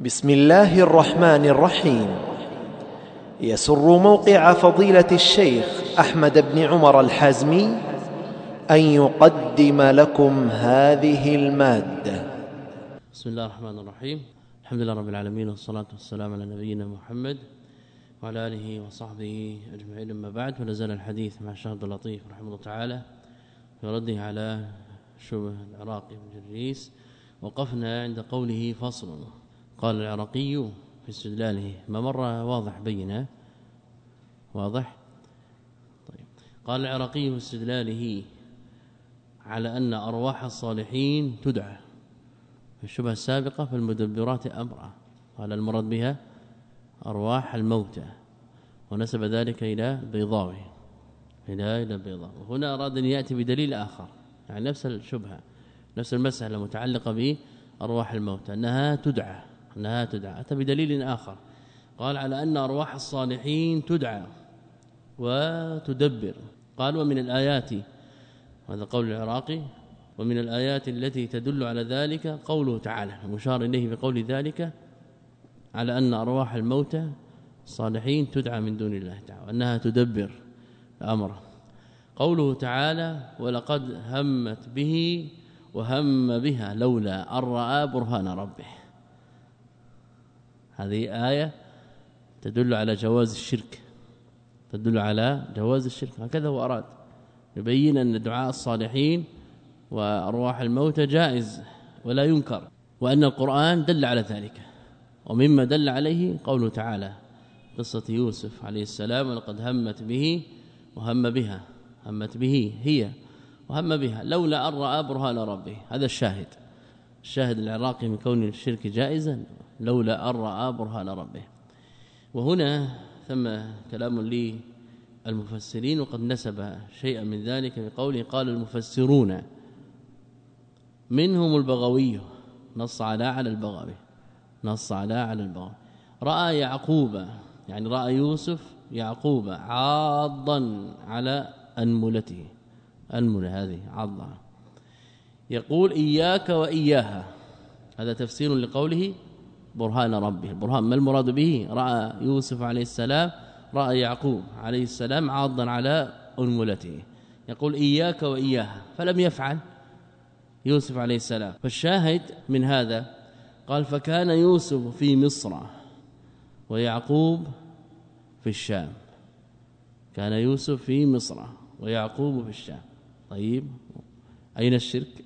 بسم الله الرحمن الرحيم يسر موقع فضيله الشيخ احمد بن عمر الحازمي ان يقدم لكم هذه الماده بسم الله الرحمن الرحيم الحمد لله رب العالمين والصلاه والسلام على نبينا محمد وعلى اله وصحبه اجمعين اما بعد فنزل الحديث مع الشيخ عبد اللطيف رحمه الله تعالى في رده على شبه العراقي بن جريس وقفنا عند قوله فصل قال العراقي في استدلاله ما مر واضح بينه؟ واضح؟ طيب. قال العراقي في استدلاله على أن أرواح الصالحين تدعى. الشبهة السابقة في المدبرات امرا قال المراد بها أرواح الموتى. ونسب ذلك إلى بيضاوي. إلى إلى بيضاء وهنا أراد أن يأتي بدليل آخر. يعني نفس الشبهة نفس المسألة المتعلقة بأرواح الموتى أنها تدعى. انها تدعى أتى بدليل آخر. قال على أن أرواح الصالحين تدعى وتدبر. قال ومن الآيات هذا قول العراقي ومن الآيات التي تدل على ذلك قوله تعالى المشار إليه بقول ذلك على أن أرواح الموتى الصالحين تدعى من دون الله تعالى وأنها تدبر الأمر. قوله تعالى ولقد همت به وهم بها لولا أن رأى برهان ربه. هذه آية تدل على جواز الشرك تدل على جواز الشرك. هكذا هو أراد يبين أن دعاء الصالحين وأرواح الموتى جائز ولا ينكر وأن القرآن دل على ذلك ومما دل عليه قوله تعالى قصة يوسف عليه السلام ولقد همت به وهم بها همت به هي وهم بها لولا أن رأى برهان ربه. هذا الشاهد الشاهد العراقي من كون الشرك جائزا. لولا أن رأى برهان ربه. وهنا ثم كلام لي المفسرين وقد نسب شيئا من ذلك بقوله قال المفسرون منهم البغوي نص على على البغوي نص على على البغوي. رأى يعقوب يعني رأى يوسف يعقوب عاضا على أنملته أنملة هذه عضا يقول إياك وإياها. هذا تفسير لقوله برهان ربه. البرهان ما المراد به؟ رأى يوسف عليه السلام رأى يعقوب عليه السلام عاضا على أنملته. يقول إياك وإياها فلم يفعل يوسف عليه السلام. فالشاهد من هذا قال فكان يوسف في مصر ويعقوب في الشام. كان يوسف في مصر ويعقوب في الشام. طيب أين الشرك؟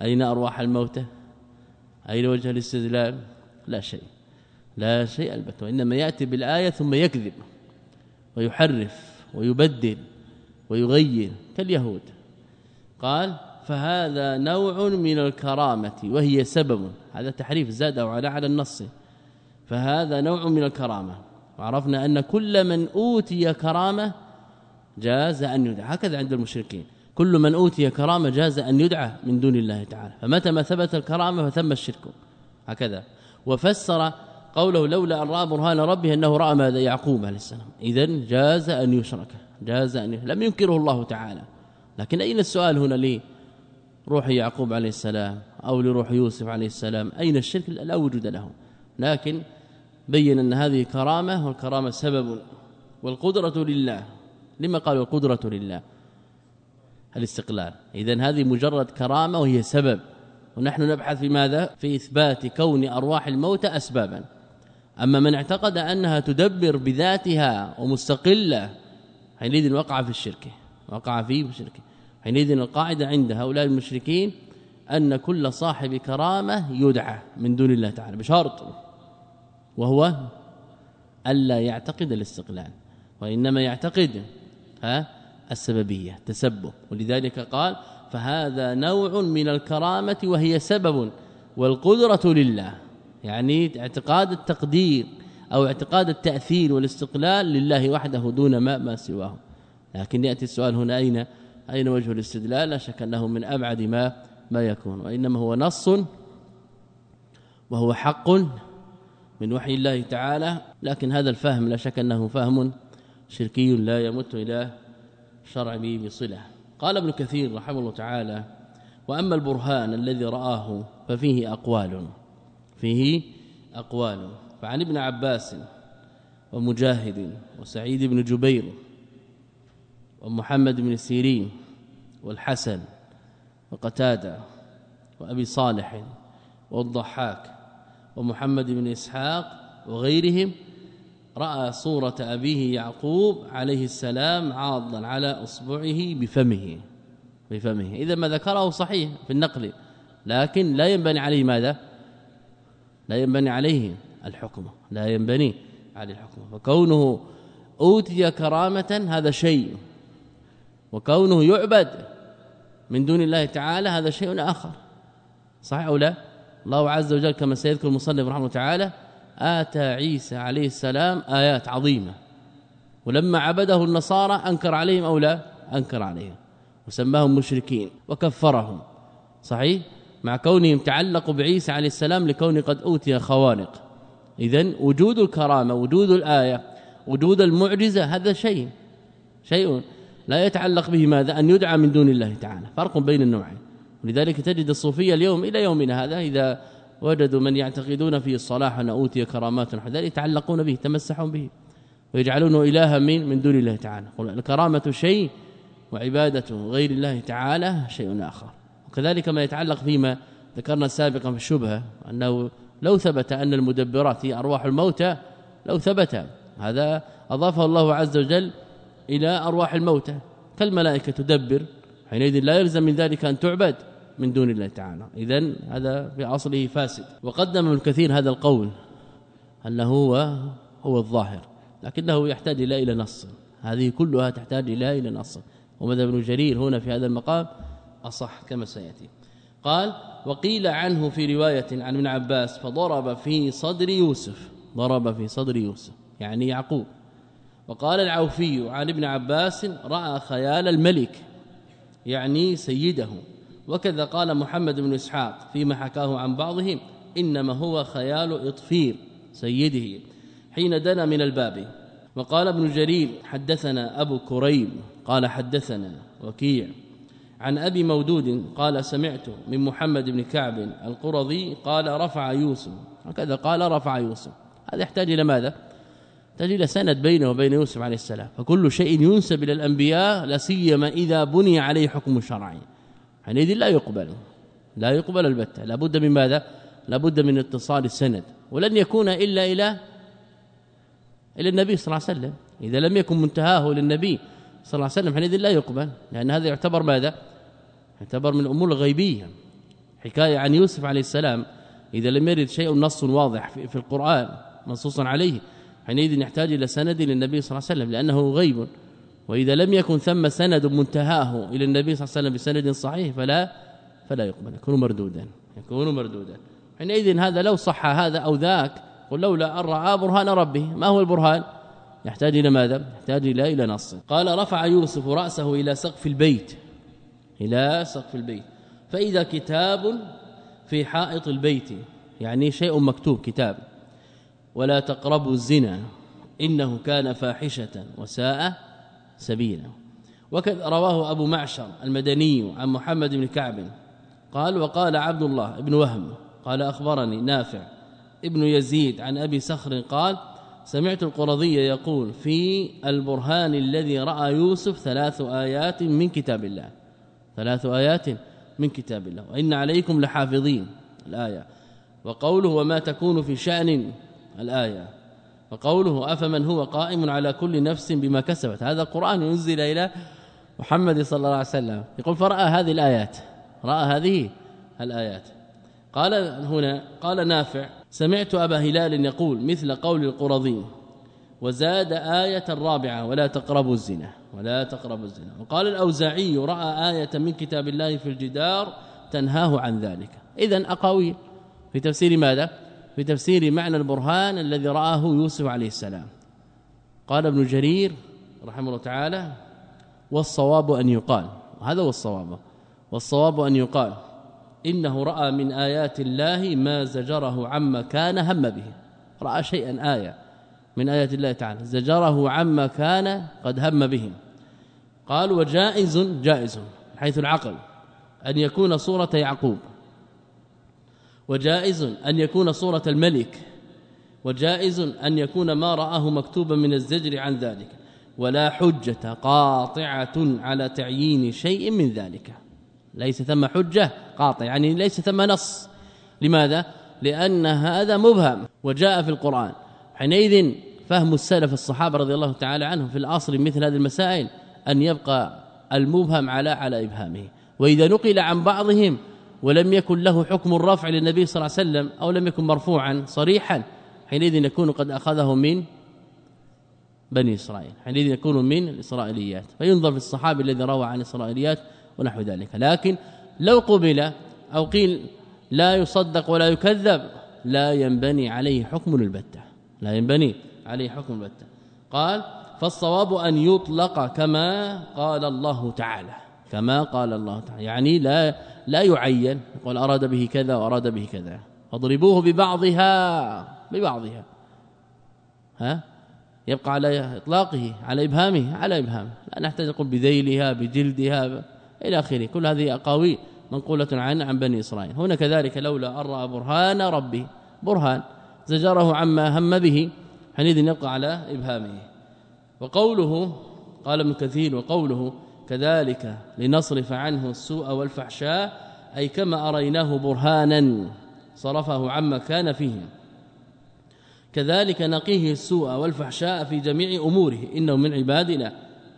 أين أرواح الموتى؟ أين وجه الاستدلال؟ لا شيء. لا شيء البتة. وإنما يأتي بالآية ثم يكذب ويحرف ويبدل ويغير كاليهود. قال فهذا نوع من الكرامة وهي سبب. هذا تحريف زاد على على النص. فهذا نوع من الكرامة. وعرفنا أن كل من أوتي كرامة جاز أن يدعى. هكذا عند المشركين. كل من أوتي كرامة جاز أن يدعى من دون الله تعالى. فمتى ما ثبت الكرامة فثم الشرك. هكذا. وفسر قوله لولا أن رأى برهان ربه أنه رأى ماذا؟ يعقوب عليه السلام. إذا جاز أن يشرك. جاز أن لم ينكره الله تعالى. لكن أين السؤال هنا ليه روح يعقوب عليه السلام أو لروح يوسف عليه السلام؟ أين الشرك؟ لا وجود له. لكن بين أن هذه كرامة والكرامة سبب والقدرة لله. لما قالوا القدرة لله؟ الاستقلال. اذا هذه مجرد كرامة وهي سبب. ونحن نبحث في ماذا؟ في إثبات كون أرواح الموتى أسبابا. أما من اعتقد أنها تدبر بذاتها ومستقلة حينئذ وقع في الشرك وقع في الشرك حينئذ القاعدة عند هؤلاء المشركين أن كل صاحب كرامة يدعى من دون الله تعالى بشرط وهو ألا يعتقد الاستقلال وإنما يعتقد ها السببية تسبب. ولذلك قال فهذا نوع من الكرامة وهي سبب والقدرة لله يعني اعتقاد التقدير أو اعتقاد التأثير والاستقلال لله وحده دون ما ما سواه. لكن يأتي السؤال هنا أين أين وجه الاستدلال؟ لا شك أنه من أبعد ما ما يكون. وإنما هو نص وهو حق من وحي الله تعالى لكن هذا الفهم لا شك أنه فهم شركي لا يمت إلى شرع بصلة. قال ابن كثير رحمه الله تعالى وأما البرهان الذي رآه ففيه أقوال فيه أقوال. فعن ابن عباس ومجاهد وسعيد بن جبير ومحمد بن سيرين والحسن وقتادة وأبي صالح والضحاك ومحمد بن إسحاق وغيرهم رأى صورة أبيه يعقوب عليه السلام عاضا على أصبعه بفمه بفمه. إذا ما ذكره صحيح في النقل لكن لا ينبني عليه ماذا؟ لا ينبني عليه الحكم لا ينبني عليه الحكم. فكونه أوتي كرامة هذا شيء وكونه يعبد من دون الله تعالى هذا شيء آخر. صحيح أو لا؟ الله عز وجل كما سيذكر المصنف رحمه تعالى آتى عيسى عليه السلام آيات عظيمة. ولما عبده النصارى أنكر عليهم أو لا؟ أنكر عليهم. وسماهم مشركين وكفرهم. صحيح؟ مع كونهم تعلقوا بعيسى عليه السلام لكون قد أوتي خوارق اذا وجود الكرامة وجود الآية وجود المعجزة هذا شيء. شيء لا يتعلق به ماذا؟ أن يدعى من دون الله تعالى. فرق بين النوعين. ولذلك تجد الصوفية اليوم إلى يومنا هذا إذا وجدوا من يعتقدون فيه الصلاح أن أوتي كرامات وحذر يتعلقون به يتمسحون به ويجعلونه إلها من من دون الله تعالى. الكرامة شيء وعبادة غير الله تعالى شيء آخر. وكذلك ما يتعلق فيما ذكرنا سابقا في الشبهة أنه لو ثبت أن المدبرات هي أرواح الموتى لو ثبت. هذا أضافه الله عز وجل إلى أرواح الموتى. كالملائكة تدبر حينئذ لا يلزم من ذلك أن تعبد. من دون الله تعالى. اذا هذا في أصله فاسد. وقدم ابن كثير هذا القول انه هو هو الظاهر لكنه يحتاج إلى إلى نص. هذه كلها تحتاج إلى إلى نص. ومذهب ابن جرير هنا في هذا المقام أصح كما سيأتي. قال وقيل عنه في رواية عن ابن عباس فضرب في صدر يوسف. ضرب في صدر يوسف يعني يعقوب. وقال العوفي عن ابن عباس رأى خيال الملك يعني سيده. وكذا قال محمد بن إسحاق فيما حكاه عن بعضهم إنما هو خيال إطفير سيده حين دنا من الباب. وقال ابن جرير حدثنا أبو كريب قال حدثنا وكيع عن أبي مودود قال سمعت من محمد بن كعب القرظي قال رفع يوسف هكذا قال رفع يوسف. هذا يحتاج إلى ماذا؟ تجد إلى سند بينه وبين يوسف عليه السلام. فكل شيء ينسب إلى الأنبياء لا سيما إذا بني عليه حكم شرعي. حينئذ لا يقبل لا يقبل البتة. لابد من ماذا؟ لابد من اتصال السند. ولن يكون إلا إلى إلى النبي صلى الله عليه وسلم. إذا لم يكن منتهاه للنبي صلى الله عليه وسلم حينئذ لا يقبل. لأن هذا يعتبر ماذا؟ يعتبر من الأمور الغيبية. حكاية عن يوسف عليه السلام إذا لم يرد شيء نص واضح في القرآن منصوص عليه حينئذ يحتاج إلى سند للنبي صلى الله عليه وسلم لأنه غيب. وإذا لم يكن ثم سند منتهاه إلى النبي صلى الله عليه وسلم بسند صحيح فلا فلا يقبل يكون مردودا يكون مردودا. حينئذ هذا لو صح هذا أو ذاك قل لولا أن رأى برهان ربه ما هو البرهان؟ يحتاج إلى ماذا؟ يحتاج إلى إلى نص. قال رفع يوسف رأسه إلى سقف البيت إلى سقف البيت. فإذا كتاب في حائط البيت يعني شيء مكتوب كتاب. ولا تقربوا الزنا إنه كان فاحشة وساء سبيلا. وكذا رواه أبو معشر المدني عن محمد بن كعب. قال وقال عبد الله بن وهم قال أخبرني نافع ابن يزيد عن أبي صخر قال سمعت القرظي يقول في البرهان الذي رأى يوسف ثلاث آيات من كتاب الله. ثلاث آيات من كتاب الله. وإن عليكم لحافظين الآية. وقوله وما تكون في شأن الآية. وقوله أفمن هو قائم على كل نفس بما كسبت. هذا القرآن ينزل إلى محمد صلى الله عليه وسلم. يقول فرأى هذه الآيات. رأى هذه الآيات. قال هنا قال نافع سمعت أبا هلال يقول مثل قول القرظي وزاد آية الرابعة ولا تقربوا الزنا. ولا تقربوا الزنا. وقال الأوزاعي رأى آية من كتاب الله في الجدار تنهاه عن ذلك. إذا أقاويل في تفسير ماذا؟ في تفسير معنى البرهان الذي رآه يوسف عليه السلام. قال ابن جرير رحمه الله تعالى والصواب أن يقال. هذا هو الصواب. والصواب أن يقال. إنه رأى من آيات الله ما زجره عما كان هم به. رأى شيئا آية من آيات الله تعالى. زجره عما كان قد هم به. قال وجائز جائز حيث العقل. أن يكون صورة يعقوب. وجائز أن يكون صورة الملك وجائز أن يكون ما رآه مكتوبا من الزجر عن ذلك ولا حجة قاطعة على تعيين شيء من ذلك. ليس ثم حجة قاطع يعني ليس ثم نص. لماذا؟ لأن هذا مبهم. وجاء في القرآن حينئذ فهم السلف الصحابة رضي الله تعالى عنهم في الأصل مثل هذه المسائل أن يبقى المبهم على على إبهامه. وإذا نقل عن بعضهم ولم يكن له حكم الرفع للنبي صلى الله عليه وسلم أو لم يكن مرفوعا صريحا حينئذ يكون قد أخذه من بني إسرائيل حينئذ يكون من الإسرائيليات فينظر في الصحابي الذي روى عن الإسرائيليات ونحو ذلك. لكن لو قبل أو قيل لا يصدق ولا يكذب لا ينبني عليه حكم البتة. لا ينبني عليه حكم البتة. قال فالصواب أن يطلق كما قال الله تعالى. كما قال الله تعالى. يعني لا لا يعين يقول أراد به كذا وأراد به كذا. فاضربوه ببعضها ببعضها. ها؟ يبقى على إطلاقه على إبهامه على إبهامه. لا نحتاج نقول بذيلها بجلدها إلى آخره. كل هذه أقاويل منقولة عن عن بني إسرائيل. هنا كذلك لولا ارى برهان ربه. برهان. زجره عما هم به. حينئذ يبقى على إبهامه. وقوله قال ابن كثير وقوله كذلك لنصرف عنه السوء والفحشاء أي كما أريناه برهانا صرفه عما كان فيه. كذلك نقيه السوء والفحشاء في جميع أموره إنه من عبادنا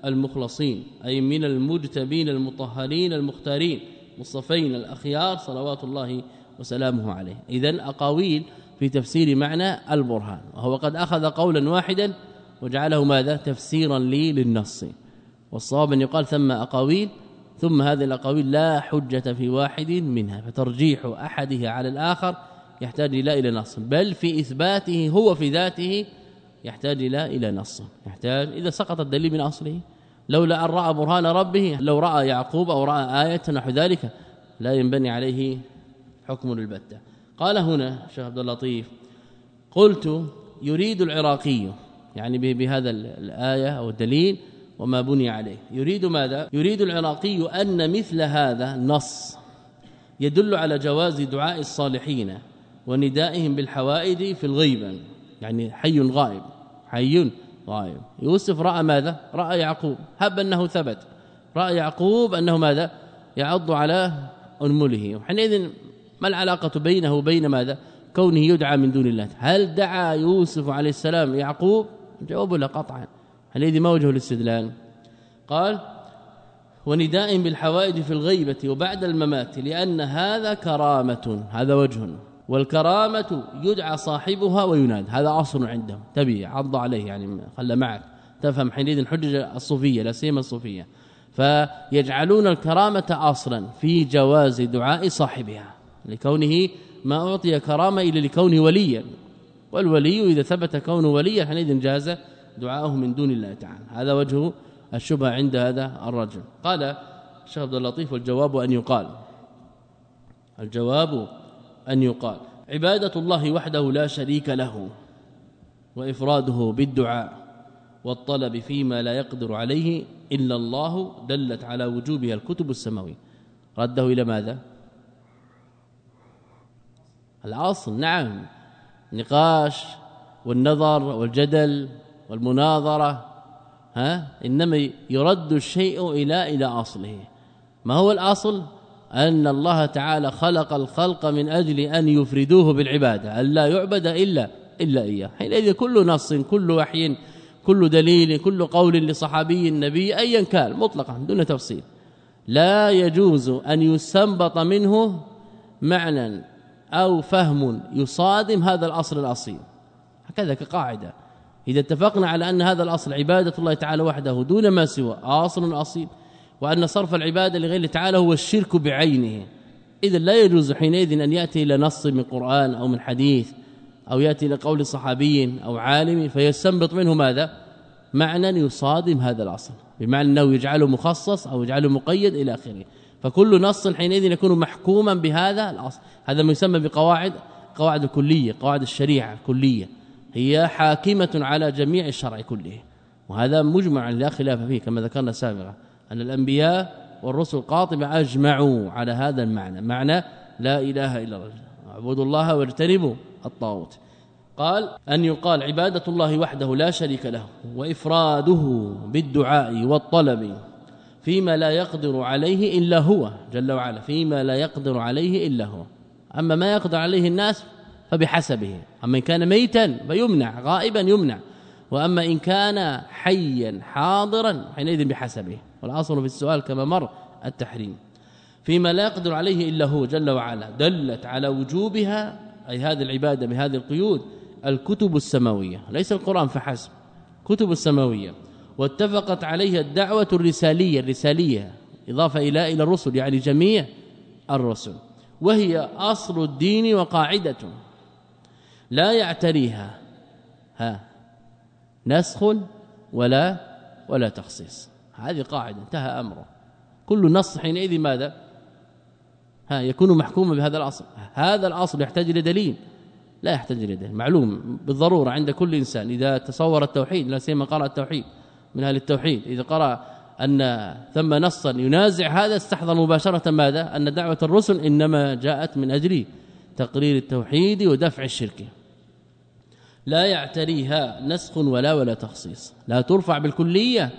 المخلصين أي من المجتبين المطهرين المختارين مصطفين الأخيار صلوات الله وسلامه عليه. إذا أقاويل في تفسير معنى البرهان وهو قد أخذ قولا واحدا وجعله ماذا؟ تفسيرا لي للنص. والصواب أن يقال ثم أقاويل ثم هذه الأقاويل لا حجة في واحد منها فترجيح احده على الآخر يحتاج إلى إلى نص بل في إثباته هو في ذاته يحتاج إلى إلى نص يحتاج إذا سقط الدليل من أصله. لولا أن رأى برهان ربه لو رأى يعقوب أو رأى آية نحو ذلك لا ينبني عليه حكم البتة. قال هنا شيخ عبد اللطيف قلت يريد العراقي يعني بهذا الآية أو الدليل وما بني عليه. يريد ماذا؟ يريد العراقي أن مثل هذا نص يدل على جواز دعاء الصالحين وندائهم بالحوائج في الغيبة. يعني حي غائب حي غائب. يوسف رأى ماذا؟ رأى يعقوب. هب أنه ثبت. رأى يعقوب أنه ماذا؟ يعض على أنمله. وحينئذ ما العلاقة بينه وبين ماذا؟ كونه يدعى من دون الله. هل دعا يوسف عليه السلام يعقوب؟ جواب لا قطعا. حينئذ ما وجه الاستدلال. قال ونداء بالحوائج في الغيبة وبعد الممات لأن هذا كرامة هذا وجه. والكرامة يدعى صاحبها ويناد هذا اصل عندهم تبي عض عليه يعني خلى معك. تفهم حينئذ حجه الصوفية لا سيما الصوفية. فيجعلون الكرامة أصلا في جواز دعاء صاحبها لكونه ما أعطي كرامة إلا لكونه وليا. والولي إذا ثبت كونه وليا حينئذ جاز دعاءه من دون الله تعالى. هذا وجه الشبهة عند هذا الرجل. قال الشيخ عبد اللطيف والجواب أن يقال. الجواب أن يقال. عبادة الله وحده لا شريك له وإفراده بالدعاء والطلب فيما لا يقدر عليه إلا الله دلت على وجوبها الكتب السماوية. رده إلى ماذا؟ الأصل. نعم. نقاش والنظر والجدل والمناظرة ها إنما يرد الشيء إلى إلى أصله. ما هو الأصل؟ أن الله تعالى خلق الخلق من أجل أن يفردوه بالعبادة ألا يعبد إلا إلا إياه. حينئذ كل نص كل وحي كل دليل كل قول لصحابي النبي أيا كان مطلقا دون تفصيل. لا يجوز أن يستنبط منه معنى أو فهم يصادم هذا الأصل الأصيل. هكذا كقاعدة. إذا اتفقنا على أن هذا الأصل عبادة الله تعالى وحده دون ما سوى أصل أصيل. وأن صرف العبادة لغير تعالى هو الشرك بعينه. إذا لا يجوز حينئذ أن يأتي إلى نص من قرآن أو من حديث أو يأتي إلى قول صحابي أو عالم فيستنبط منه ماذا؟ معنى يصادم هذا الأصل. بمعنى أنه يجعله مخصص أو يجعله مقيد إلى آخره. فكل نص حينئذ يكون محكوما بهذا الأصل. هذا ما يسمى بقواعد قواعد الكلية قواعد الشريعة الكلية. هي حاكمة على جميع الشرع كله. وهذا مجمع لا خلاف فيه كما ذكرنا سابقا أن الأنبياء والرسل قاطبة أجمعوا على هذا المعنى. معنى لا إله إلا الله. اعبدوا الله واجتنبوا الطاغوت. قال أن يقال عبادة الله وحده لا شريك له وإفراده بالدعاء والطلب فيما لا يقدر عليه إلا هو جل وعلا فيما لا يقدر عليه إلا هو. أما ما يقدر عليه الناس فبحسبه. أما إن كان ميتا فيمنع غائبا يمنع. وأما إن كان حيا حاضرا حينئذ بحسبه. والأصل في السؤال كما مر التحريم. فيما لا يقدر عليه إلا هو جل وعلا. دلت على وجوبها أي هذه العبادة بهذه القيود الكتب السماوية. ليس القرآن فحسب. كتب السماوية. واتفقت عليها الدعوة الرسالية الرسالية. إضافة إلى إلى الرسل يعني جميع الرسل. وهي أصل الدين وقاعدة. لا يعتريها. ها. نسخ ولا ولا تخصيص. هذه قاعدة انتهى أمره. كل نص حينئذ ماذا؟ ها يكون محكوما بهذا الأصل. هذا الأصل يحتاج إلى دليل. لا يحتاج إلى دليل. معلوم بالضرورة عند كل إنسان إذا تصور التوحيد لا سيما قرأ التوحيد من أهل التوحيد إذا قرأ أن ثم نصا ينازع هذا استحضر مباشرة ماذا؟ أن دعوة الرسل إنما جاءت من أجل تقرير التوحيد ودفع الشرك. لا يعتريها نسخ ولا ولا تخصيص. لا ترفع بالكلية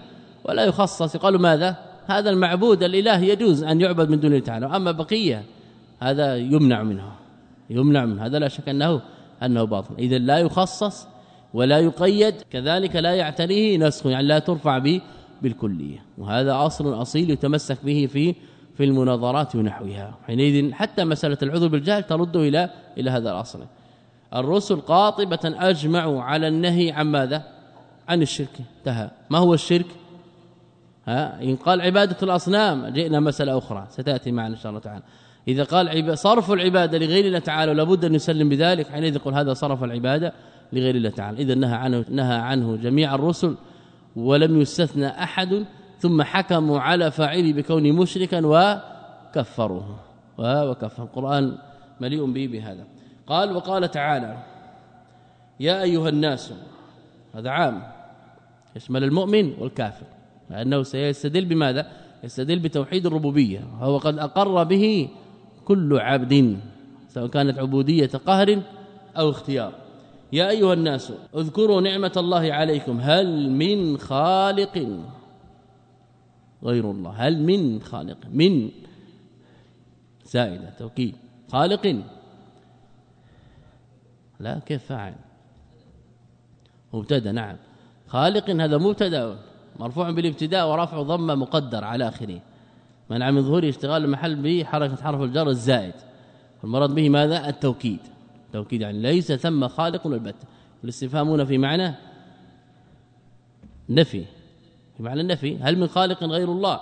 ولا يخصص. قالوا ماذا؟ هذا المعبود الإله يجوز أن يعبد من دون تعالى. اما بقية هذا يمنع منه يمنع منه هذا لا شك انه أنه باطل. إذا لا يخصص ولا يقيد كذلك لا يعتريه نسخ. يعني لا ترفع به بالكلية. وهذا أصل أصيل يتمسك به في في المناظرات ونحوها. حينئذ حتى مسألة العذر بالجهل ترد إلى إلى هذا الأصل. الرسل قاطبة أجمعوا على النهي عن ماذا؟ عن الشرك. انتهى. ما هو الشرك؟ ها؟ إن قال عبادة الأصنام جئنا مسألة أخرى. ستأتي معنا إن شاء الله تعالى. إذا قال صرف العبادة لغير الله تعالى لابد أن يسلم بذلك. حينئذ يقول هذا صرف العبادة لغير الله تعالى. إذا نهى عنه نهى عنه جميع الرسل ولم يستثنى أحد ثم حكموا على فاعله بكونه مشركا وكفروه. وكفر. القرآن مليء به بهذا. قال وقال تعالى يا أيها الناس هذا عام يشمل المؤمن والكافر لأنه سيستدل بماذا؟ يستدل بتوحيد الربوبية وهو قد أقر به كل عبد سواء كانت عبودية قهر أو اختيار. يا أيها الناس اذكروا نعمة الله عليكم هل من خالق؟ غير الله هل من خالق؟ من زائدة توكيد خالق. لا كيف فاعل؟ مبتدا نعم. خالق هذا مبتدا مرفوع بالابتداء ورفع ضمه مقدر على آخره. منع من ظهور اشتغال المحل به حركة حرف الجر الزائد. والمراد به ماذا؟ التوكيد. توكيد يعني ليس ثم خالق البتة والاستفهام في معنى نفي. في معنى النفي هل من خالق غير الله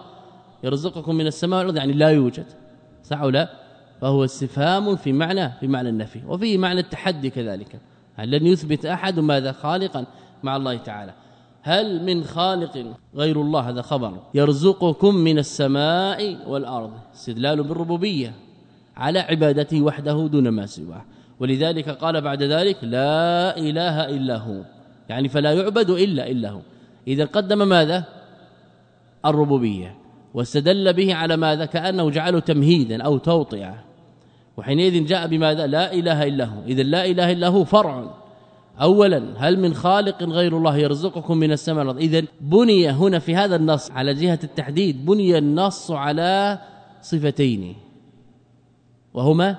يرزقكم من السماء والأرض؟ يعني لا يوجد. صح ولا فهو استفهام في معنى في معنى النفي وفيه معنى التحدي كذلك. هل لن يثبت أحد ماذا خالقا؟ مع الله تعالى. هل من خالق غير الله؟ هذا خبر. يرزقكم من السماء والأرض. استدلال بالربوبية على عبادته وحده دون ما سواه. ولذلك قال بعد ذلك لا إله إلا هو. يعني فلا يعبد إلا إلا هو. إذا قدم ماذا؟ الربوبية. واستدل به على ماذا؟ كأنه جعله تمهيدا أو توطئة. وحينئذ جاء بماذا؟ لا إله إلا هو. إذا لا إله إلا هو فرع. اولا هل من خالق غير الله يرزقكم من السماء والأرض؟ اذا بني هنا في هذا النص على جهة التحديد بني النص على صفتين. وهما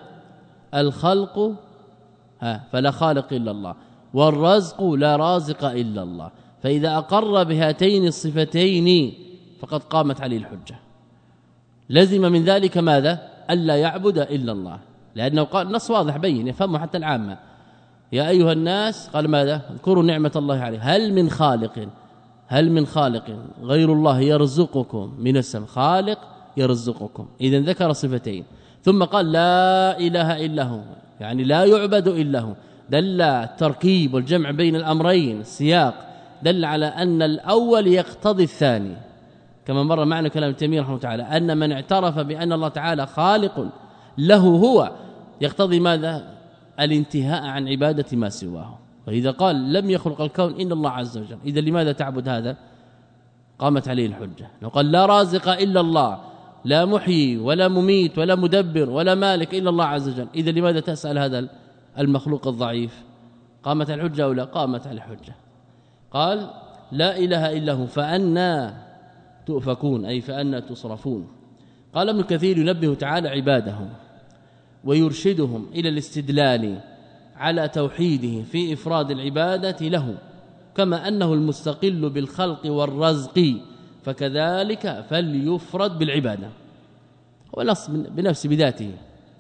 الخلق ها فلا خالق إلا الله. والرزق لا رازق إلا الله. فإذا أقر بهاتين الصفتين فقد قامت عليه الحجة. لزم من ذلك ماذا؟ الا يعبد إلا الله. لأنه قال النص واضح بين يفهمه حتى العامة. يا أيها الناس قال ماذا؟ اذكروا نعمة الله عليه هل من خالق؟ هل من خالق؟ غير الله يرزقكم. من السماء خالق يرزقكم. اذا ذكر صفتين. ثم قال لا إله إلا هو. يعني لا يعبد إلا هو. دل التركيب والجمع بين الأمرين السياق. دل على أن الأول يقتضي الثاني. كما مر معنا كلام تيمية رحمه الله تعالى. أن من اعترف بأن الله تعالى خالق له هو. يقتضي ماذا؟ الانتهاء عن عبادة ما سواه. فإذا قال لم يخلق الكون إلا الله عز وجل إذا لماذا تعبد هذا؟ قامت عليه الحجة. لو قال لا رازق إلا الله لا محيي ولا مميت ولا مدبر ولا مالك إلا الله عز وجل إذا لماذا تسأل هذا المخلوق الضعيف؟ قامت الحجة أو لا؟ قامت الحجة. قال لا إله إلا هو فأنا تؤفكون أي فأنا تصرفون. قال ابن كثير ينبه تعالى عباده ويرشدهم إلى الاستدلال على توحيده في إفراد العبادة له كما أنه المستقل بالخلق والرزق فكذلك فليفرد بالعبادة. ونص بنفس بذاته.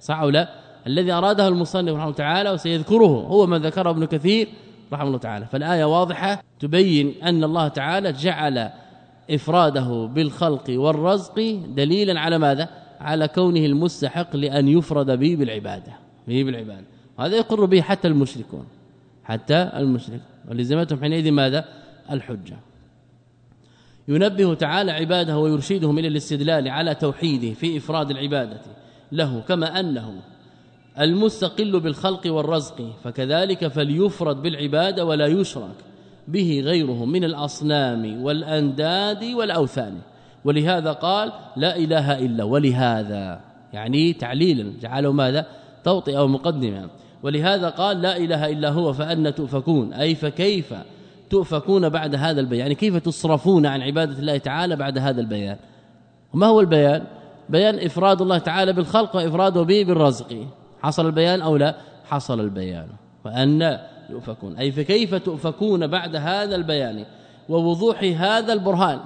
صح أو لا؟ الذي أراده المصنف رحمه تعالى وسيذكره هو ما ذكره ابن كثير رحمه الله تعالى. فالآية واضحة تبين أن الله تعالى جعل إفراده بالخلق والرزق دليلا على ماذا؟ على كونه المستحق لأن يفرد به بالعبادة به بالعبادة. وهذا يقر به حتى المشركون حتى المشرك. ولزمتهم حينئذ ماذا؟ الحجة. ينبه تعالى عباده ويرشدهم إلى الاستدلال على توحيده في إفراد العبادة له كما أنه المستقل بالخلق والرزق فكذلك فليفرد بالعبادة ولا يشرك به غيره من الأصنام والأنداد والأوثان. ولهذا قال لا إله إلا ولهذا يعني تعليلا. جعله ماذا؟ توطئة ومقدمه ولهذا قال لا إله إلا هو فان تؤفكون. أي فكيف تؤفكون بعد هذا البيان؟ يعني كيف تصرفون عن عبادة الله تعالى بعد هذا البيان؟ وما هو البيان؟ بيان إفراد الله تعالى بالخلق وإفراده به بالرزق. حصل البيان أو لا؟ حصل البيان. وان يؤفكون. أي فكيف تؤفكون بعد هذا البيان؟ ووضوح هذا البرهان.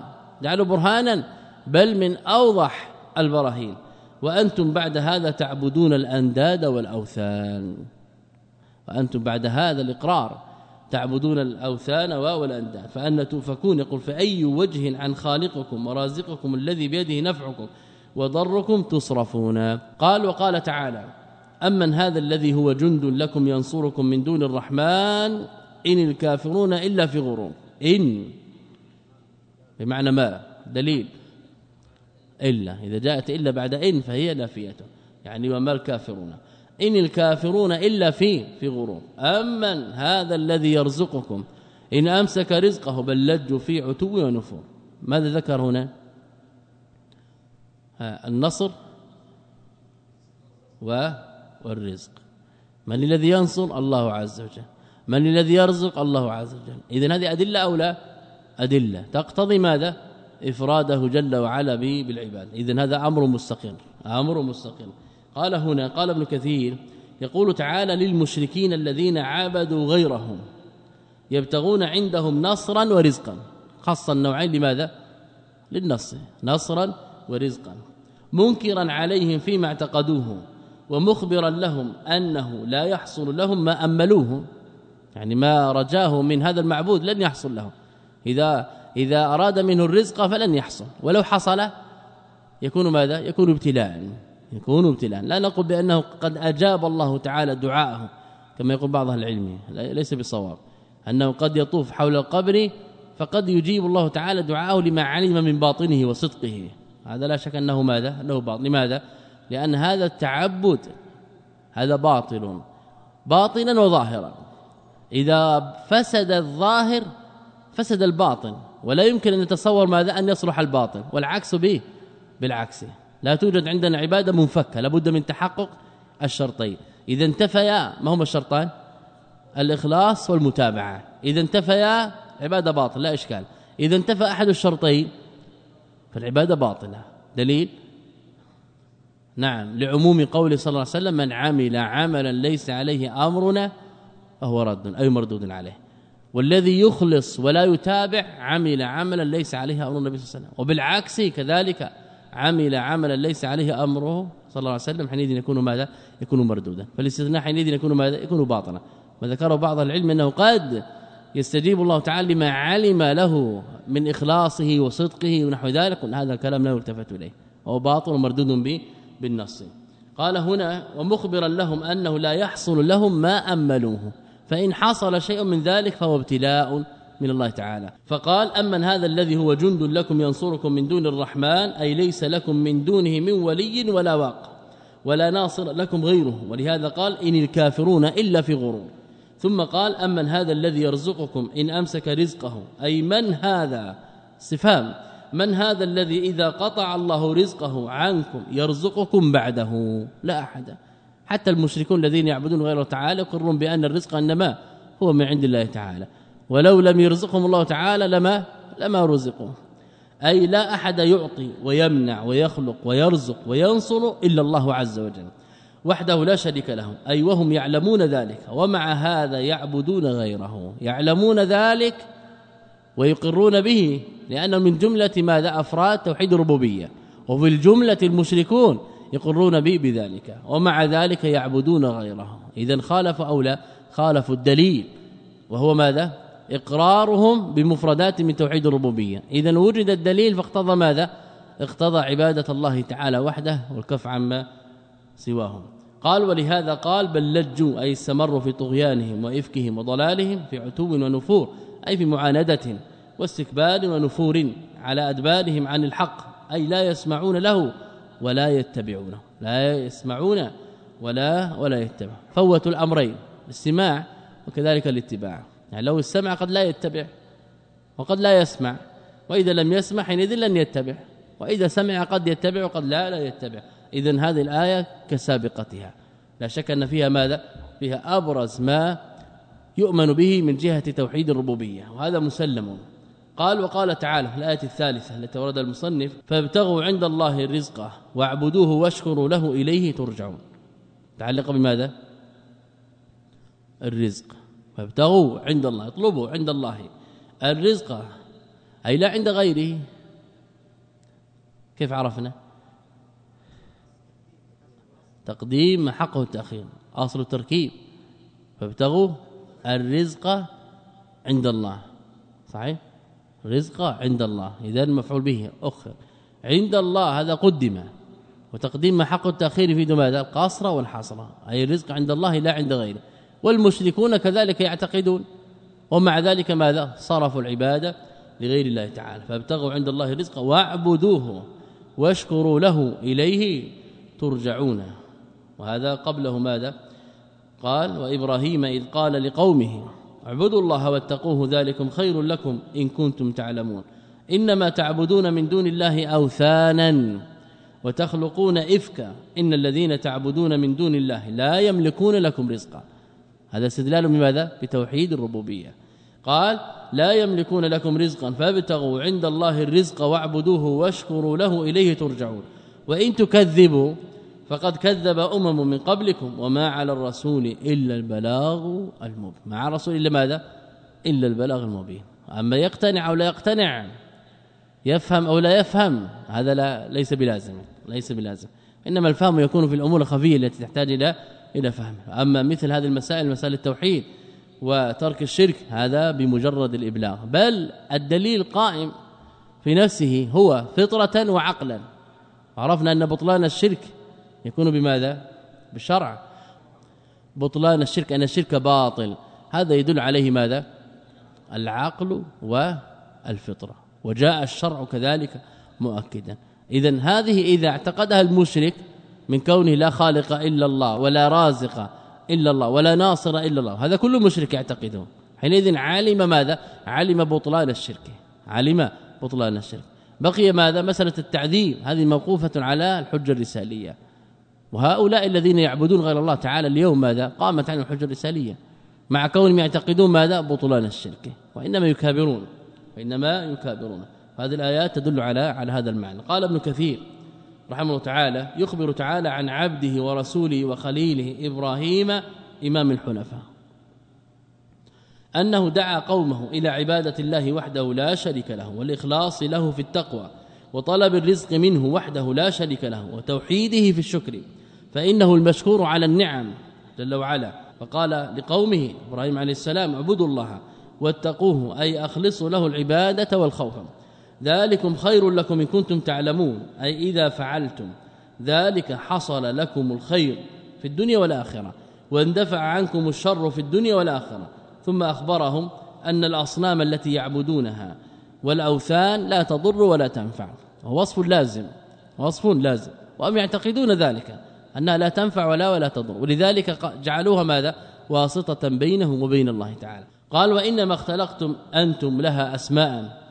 جعلوا برهانا بل من أوضح البراهين. وأنتم بعد هذا تعبدون الأنداد والأوثان. وأنتم بعد هذا الإقرار تعبدون الأوثان والانداد فان تؤفكون يقول فأي وجه عن خالقكم ورازقكم الذي بيده نفعكم وضركم تصرفون. قال وقال تعالى أمن هذا الذي هو جند لكم ينصركم من دون الرحمن إن الكافرون إلا في غرور. إن بمعنى ما؟ دليل. إلا إذا جاءت إلا بعد إن فهي نافيه يعني وما الكافرون؟ إن الكافرون إلا في في غرور. امن هذا الذي يرزقكم إن أمسك رزقه بل لجوا في عتو ونفور. ماذا ذكر هنا؟ النصر والرزق. من الذي ينصر؟ الله عز وجل. من الذي يرزق؟ الله عز وجل. اذا هذه أدلة أو لا؟ أدلة. تقتضي ماذا؟ إفراده جل وعلا بالعباد. اذا هذا أمر مستقر أمر مستقر قال هنا قال ابن كثير يقول تعالى للمشركين الذين عبدوا غيرهم يبتغون عندهم نصرا ورزقا. خص النوعين لماذا؟ للنص. نصرا ورزقا. منكرا عليهم فيما اعتقدوه ومخبرا لهم أنه لا يحصل لهم ما أملوه. يعني ما رجاه من هذا المعبود لن يحصل له إذا إذا أراد منه الرزق فلن يحصل. ولو حصل يكون ماذا؟ يكون ابتلاء يكون ابتلاء لا نقول بأنه قد أجاب الله تعالى دعاءه كما يقول بعض أهل العلم. ليس بصواب. أنه قد يطوف حول القبر فقد يجيب الله تعالى دعاءه لما علم من باطنه وصدقه. هذا لا شك أنه ماذا؟ أنه باطن. لماذا؟ لأن هذا التعبد هذا باطل. باطنا وظاهرا. إذا فسد الظاهر فسد الباطن. ولا يمكن أن نتصور ماذا؟ أن يصلح الباطن. والعكس به. بالعكس. لا توجد عندنا عبادة منفكة. لابد من تحقق الشرطين. إذا انتفيا ما هما الشرطان؟ الإخلاص والمتابعة. إذا انتفيا عبادة باطل لا إشكال. إذا انتفى أحد الشرطين فالعبادة باطلة. دليل؟ نعم. لعموم قول صلى الله عليه وسلم من عمل عملا ليس عليه أمرنا فهو رد. أي مردود عليه. والذي يخلص ولا يتابع عمل عملا ليس عليه أمر النبي صلى الله عليه وسلم. وبالعكس كذلك عمل عملا ليس عليه أمره صلى الله عليه وسلم حينئذ يكون ماذا؟ يكون مردودا. فالاستثناء حينئذ يكون ماذا؟ يكون باطلا وذكر بعض العلم أنه قد يستجيب الله تعالى لما علم له من إخلاصه وصدقه ونحو ذلك هذا الكلام لا يلتفت إليه. وهو باطل ومردود به بالنص. قال هنا ومخبرا لهم أنه لا يحصل لهم ما أملوه. فإن حصل شيء من ذلك فهو ابتلاء من الله تعالى. فقال أمن هذا الذي هو جند لكم ينصركم من دون الرحمن أي ليس لكم من دونه من ولي ولا واق ولا ناصر لكم غيره. ولهذا قال إن الكافرون إلا في غرور. ثم قال أمن هذا الذي يرزقكم إن أمسك رزقه أي من هذا؟ استفهام من هذا الذي إذا قطع الله رزقه عنكم يرزقكم بعده؟ لا أحد. حتى المشركون الذين يعبدون غير تعالى يقرون بأن الرزق إنما هو من عند الله تعالى. ولو لم يرزقهم الله تعالى لما لما رزقوا. أي لا أحد يعطي ويمنع ويخلق ويرزق وينصر إلا الله عز وجل. وحده لا شريك له. أي وهم يعلمون ذلك. ومع هذا يعبدون غيره. يعلمون ذلك ويقرون به. لأنه من جملة ماذا؟ أفراد توحيد الربوبية وفي الجملة المشركون يقرون به بذلك ومع ذلك يعبدون غيره. إذا خالف أو لا خالفوا الدليل. وهو ماذا؟ إقرارهم بمفردات من توحيد الربوبية. اذا وجد الدليل فاقتضى ماذا؟ اقتضى عبادة الله تعالى وحده والكف عما سواهم. قال ولهذا قال بل لجوا أي استمروا في طغيانهم وإفكهم وضلالهم في عتو ونفور أي في معاندة واستكبار ونفور على أدبارهم عن الحق أي لا يسمعون له. ولا يتبعونه لا يسمعون ولا ولا يتبعون. فوتوا الأمرين الاستماع وكذلك الاتباع. يعني لو استمع قد لا يتبع وقد لا يسمع وإذا لم يسمع حينئذ لن يتبع وإذا سمع قد يتبع وقد لا لا يتبع. اذا هذه الآية كسابقتها. لا شك أن فيها ماذا؟ فيها أبرز ما يؤمن به من جهة توحيد الربوبية وهذا مسلم. قال وقال تعالى في الآية الثالثة التي ورد المصنف فابتغوا عند الله الرزق واعبدوه واشكروا له إليه ترجعون. تعلق بماذا؟ الرزق. فابتغوا عند الله اطلبوا عند الله الرزق. أي لا عند غيره. كيف عرفنا؟ تقديم حقه التأخير أصل التركيب. فابتغوا الرزق عند الله. صحيح؟ رزق عند الله. إذا المفعول به أخر. عند الله هذا قدم. وتقديم حق التأخير في ماذا القاصره والحصره أي الرزق عند الله لا عند غيره. والمشركون كذلك يعتقدون. ومع ذلك ماذا؟ صرفوا العبادة لغير الله تعالى. فابتغوا عند الله الرزق واعبدوه واشكروا له إليه ترجعون. وهذا قبله ماذا؟ قال وإبراهيم إذ قال لقومه اعبدوا الله واتقوه ذلكم خير لكم إن كنتم تعلمون. إنما تعبدون من دون الله أوثانا وتخلقون إفكا. إن الذين تعبدون من دون الله لا يملكون لكم رزقا. هذا استدلال بماذا؟ بتوحيد الربوبية. قال لا يملكون لكم رزقا فابتغوا عند الله الرزق واعبدوه واشكروا له إليه ترجعون. وإن تكذبوا فقد كذب أمم من قبلكم وما على الرسول إلا البلاغ المبين. مع الرسول إلا ماذا؟ إلا البلاغ المبين. أما يقتنع أو لا يقتنع يفهم أو لا يفهم هذا لا ليس بلازم ليس بلازم. إنما الفهم يكون في الأمور الخفية التي تحتاج إلى إلى فهم. أما مثل هذه المسائل مسائل التوحيد وترك الشرك هذا بمجرد الإبلاغ. بل الدليل قائم في نفسه هو فطرة وعقلا. عرفنا أن بطلان الشرك يكون بماذا؟ بالشرع بطلان الشرك أن الشرك باطل. هذا يدل عليه ماذا؟ العقل والفطرة. وجاء الشرع كذلك مؤكدا. اذا هذه إذا اعتقدها المشرك من كونه لا خالق إلا الله ولا رازق إلا الله ولا ناصر إلا الله هذا كل مشرك يعتقده. حينئذ علم ماذا؟ علم بطلان الشرك. علم بطلان الشرك. بقي ماذا؟ مسألة التعذيب. هذه موقوفة على الحجة الرسالية. وهؤلاء الذين يعبدون غير الله تعالى اليوم ماذا؟ قامت عنهم الحجة الرساليه مع كونهم يعتقدون ماذا؟ بطلان الشرك. وإنما يكابرون. وإنما يكابرون. هذه الآيات تدل على على هذا المعنى. قال ابن كثير رحمه الله تعالى يخبر تعالى عن عبده ورسوله وخليله إبراهيم إمام الحنفاء. أنه دعا قومه إلى عبادة الله وحده لا شريك له والإخلاص له في التقوى وطلب الرزق منه وحده لا شريك له وتوحيده في الشكر. فإنه المشكور على النعم جل وعلا. فقال لقومه إبراهيم عليه السلام اعبدوا الله واتقوه أي أخلصوا له العبادة والخوف. ذلكم خير لكم إن كنتم تعلمون أي إذا فعلتم. ذلك حصل لكم الخير في الدنيا والآخرة واندفع عنكم الشر في الدنيا والآخرة. ثم أخبرهم أن الأصنام التي يعبدونها والأوثان لا تضر ولا تنفع. وصف لازم وصف لازم وهم يعتقدون ذلك. أنها لا تنفع ولا ولا تضر. ولذلك جعلوها ماذا؟ واسطة بينهم وبين الله تعالى. قال وإنما اختلقتم أنتم لها أسماء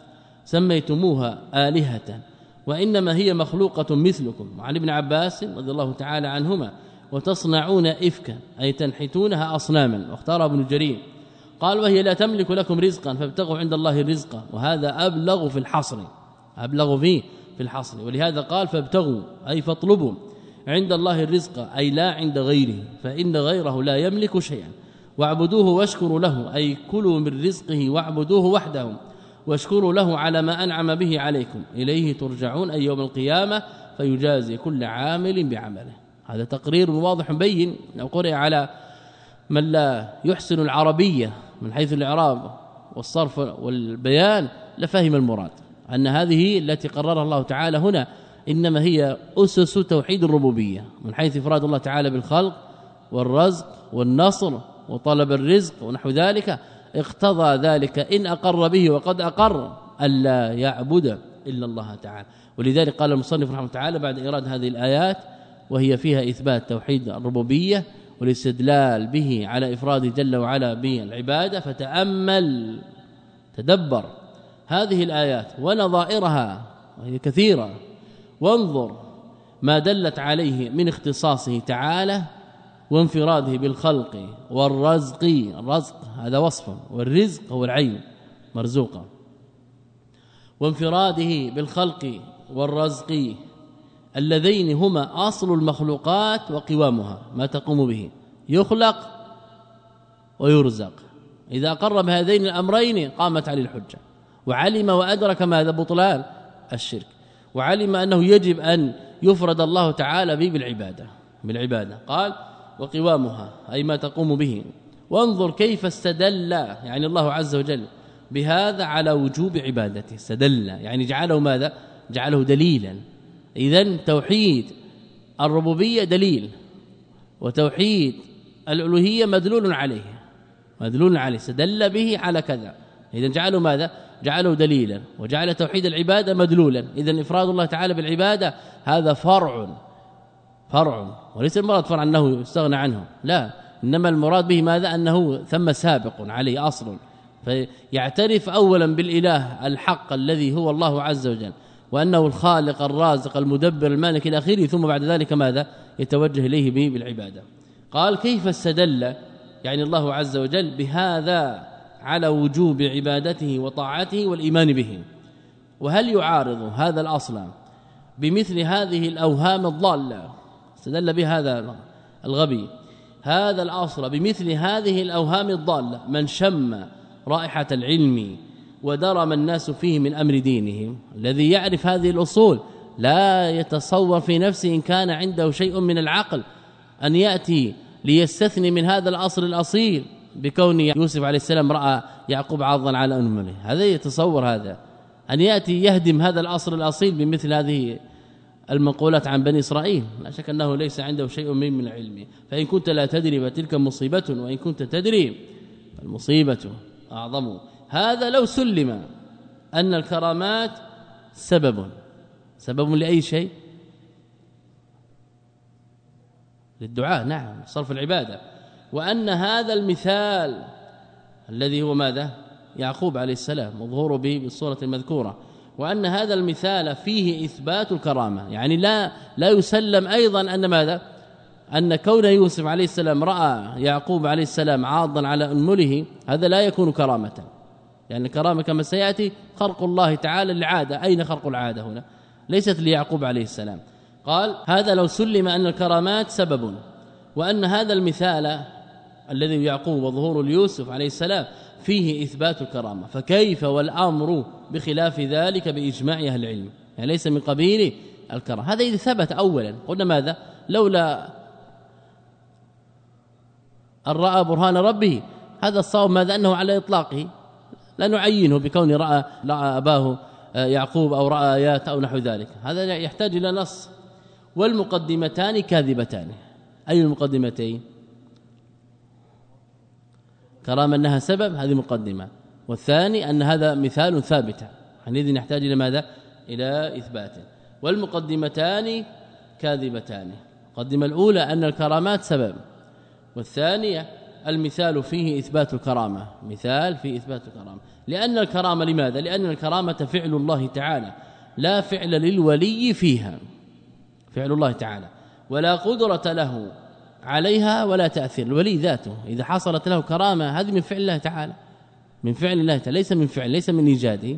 سميتموها آلهة وإنما هي مخلوقة مثلكم. وعن ابن عباس رضي الله تعالى عنهما وتصنعون إفكا أي تنحتونها أصناما. واختار ابن جرير قال وهي لا تملك لكم رزقا فابتغوا عند الله الرزق. وهذا أبلغ في الحصر أبلغ فيه في الحصر. ولهذا قال فابتغوا أي فاطلبوا. عند الله الرزق أي لا عند غيره فإن غيره لا يملك شيئا. واعبدوه واشكروا له أي كلوا من رزقه واعبدوه وحده واشكروا له على ما أنعم به عليكم. إليه ترجعون أي يوم القيامة فيجازي كل عامل بعمله. هذا تقرير واضح بين لو قرئ على من لا يحسن العربية من حيث الإعراب والصرف والبيان لفهم المراد أن هذه التي قررها الله تعالى هنا إنما هي أسس توحيد الربوبية من حيث إفراد الله تعالى بالخلق والرزق والنصر وطلب الرزق ونحو ذلك اقتضى ذلك إن أقر به وقد أقر ألا يعبد إلا الله تعالى. ولذلك قال المصنف رحمه الله تعالى بعد إيراد هذه الآيات وهي فيها إثبات توحيد الربوبية والاستدلال به على إفراد جل وعلا بالعبادة فتأمل تدبر هذه الآيات ونظائرها وهي كثيرة. وانظر ما دلت عليه من اختصاصه تعالى وانفراده بالخلق والرزق. الرزق هذا وصف والرزق هو العين مرزوقا وانفراده بالخلق والرزق اللذين هما أصل المخلوقات وقوامها ما تقوم به. يخلق ويرزق. إذا قر بهذين الأمرين قامت عليه الحجة وعلم وأدرك ماذا بطلان؟ الشرك. وعلم أنه يجب أن يفرد الله تعالى به بالعبادة بالعبادة. قال وقوامها أي ما تقوم به. وانظر كيف استدل يعني الله عز وجل بهذا على وجوب عبادته. استدل يعني جعله ماذا؟ جعله دليلا. اذا توحيد الربوبية دليل وتوحيد الألوهية مدلول عليه. مدلول عليه استدل به على كذا. اذا جعله ماذا؟ جعله دليلا وجعل توحيد العبادة مدلولا. اذا إفراد الله تعالى بالعبادة هذا فرع فرع وليس المراد فرع أنه يستغنى عنه لا. إنما المراد به ماذا؟ أنه ثم سابق عليه أصل. فيعترف اولا بالإله الحق الذي هو الله عز وجل وأنه الخالق الرازق المدبر المالك إلى آخره ثم بعد ذلك ماذا؟ يتوجه إليه بالعبادة. قال كيف استدل يعني الله عز وجل بهذا على وجوب عبادته وطاعته والإيمان به. وهل يعارض هذا الأصل بمثل هذه الأوهام الضالة؟ استدل بهذا الغبي. هذا الأصل بمثل هذه الأوهام الضالة. من شم رائحة العلم ودرم الناس فيه من أمر دينهم الذي يعرف هذه الأصول. لا يتصور في نفسه إن كان عنده شيء من العقل أن يأتي ليستثني من هذا الأصل الأصيل. بكون يوسف عليه السلام رأى يعقوب عاضا على امه هذا يتصور هذا. أن يأتي يهدم هذا الاصل الأصيل بمثل هذه المنقولات عن بني إسرائيل. لا شك أنه ليس عنده شيء من من العلم فإن كنت لا تدري فتلك مصيبة وإن كنت تدري المصيبه أعظم. هذا لو سلم أن الكرامات سبب. سبب لأي شيء؟ للدعاء. نعم صرف العبادة. وأن هذا المثال الذي هو ماذا؟ يعقوب عليه السلام مظهور به بالصورة المذكورة. وأن هذا المثال فيه إثبات الكرامة. يعني لا لا يسلم أيضا أن ماذا؟ أن كون يوسف عليه السلام رأى يعقوب عليه السلام عاضا على أنمله هذا لا يكون كرامة. يعني الكرامة كما سيأتي خرق الله تعالى العاده أين خرق العادة هنا؟ ليست ليعقوب عليه السلام. قال هذا لو سلم أن الكرامات سبب. وأن هذا المثال الذي يعقوب وظهور ليوسف عليه السلام فيه إثبات الكرامة. فكيف والأمر بخلاف ذلك بإجماع أهل العلم؟ يعني ليس من قبيل الكرامة. هذا إذا ثبت اولا. قلنا ماذا؟ لولا أن رأى برهان ربه هذا الصواب ماذا؟ أنه على إطلاقه. لا نعينه بكون رأى أباه آه، يعقوب أو رأى آيات أو نحو ذلك. هذا يحتاج إلى نص. والمقدمتان كاذبتان. أي المقدمتين؟ كرامه انها سبب هذه مقدمة. والثاني أن هذا مثال ثابت. حينئذ نحتاج إلى ماذا؟ إلى إثبات. والمقدمتان كاذبتان. المقدمة الأولى أن الكرامات سبب. والثانية المثال فيه إثبات الكرامة. مثال في إثبات الكرامة. لأن الكرامة لماذا؟ لأن الكرامة فعل الله تعالى. لا فعل للولي فيها. فعل الله تعالى. ولا قدرة له. عليها ولا تأثير. الولي ذاته إذا حصلت له كرامة هذه من فعل الله تعالى. من فعل الله تعالى ليس من فعل ليس من ايجاده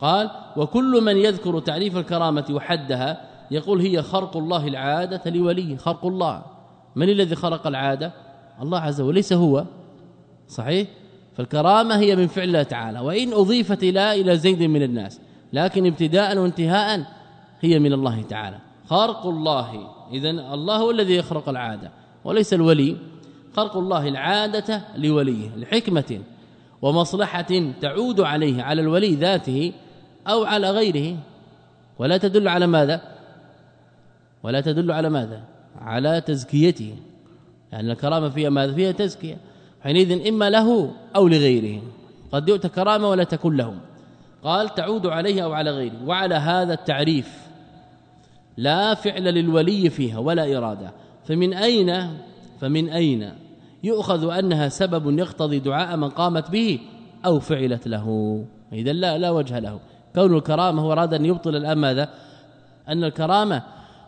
قال وكل من يذكر تعريف الكرامة وحدها يقول هي خرق الله العادة لولي خرق الله. من الذي خلق العادة؟ الله عز وجل ليس هو. صحيح؟ فالكرامة هي من فعل الله تعالى. وإن أضيفت إلى إلى زيد من الناس لكن ابتداء وانتهاء هي من الله تعالى. خرق الله. اذا الله هو الذي يخرق العادة. وليس الولي. خرق الله العادة لوليه لحكمة ومصلحة تعود عليه على الولي ذاته أو على غيره. ولا تدل على ماذا؟ ولا تدل على ماذا؟ على تزكيته. يعني الكرامة فيها ماذا؟ فيها تزكية. حينئذ إما له أو لغيره. قد يؤتى كرامة ولا تكن له. قال تعود عليه أو على غيره. وعلى هذا التعريف لا فعل للولي فيها ولا إرادة. فمن أين؟ فمن أين؟ يؤخذ أنها سبب يقتضي دعاء من قامت به أو فعلت له. اذا لا لا وجه له. كون الكرامة هو أراد أن يبطل الآن ماذا؟ أن الكرامة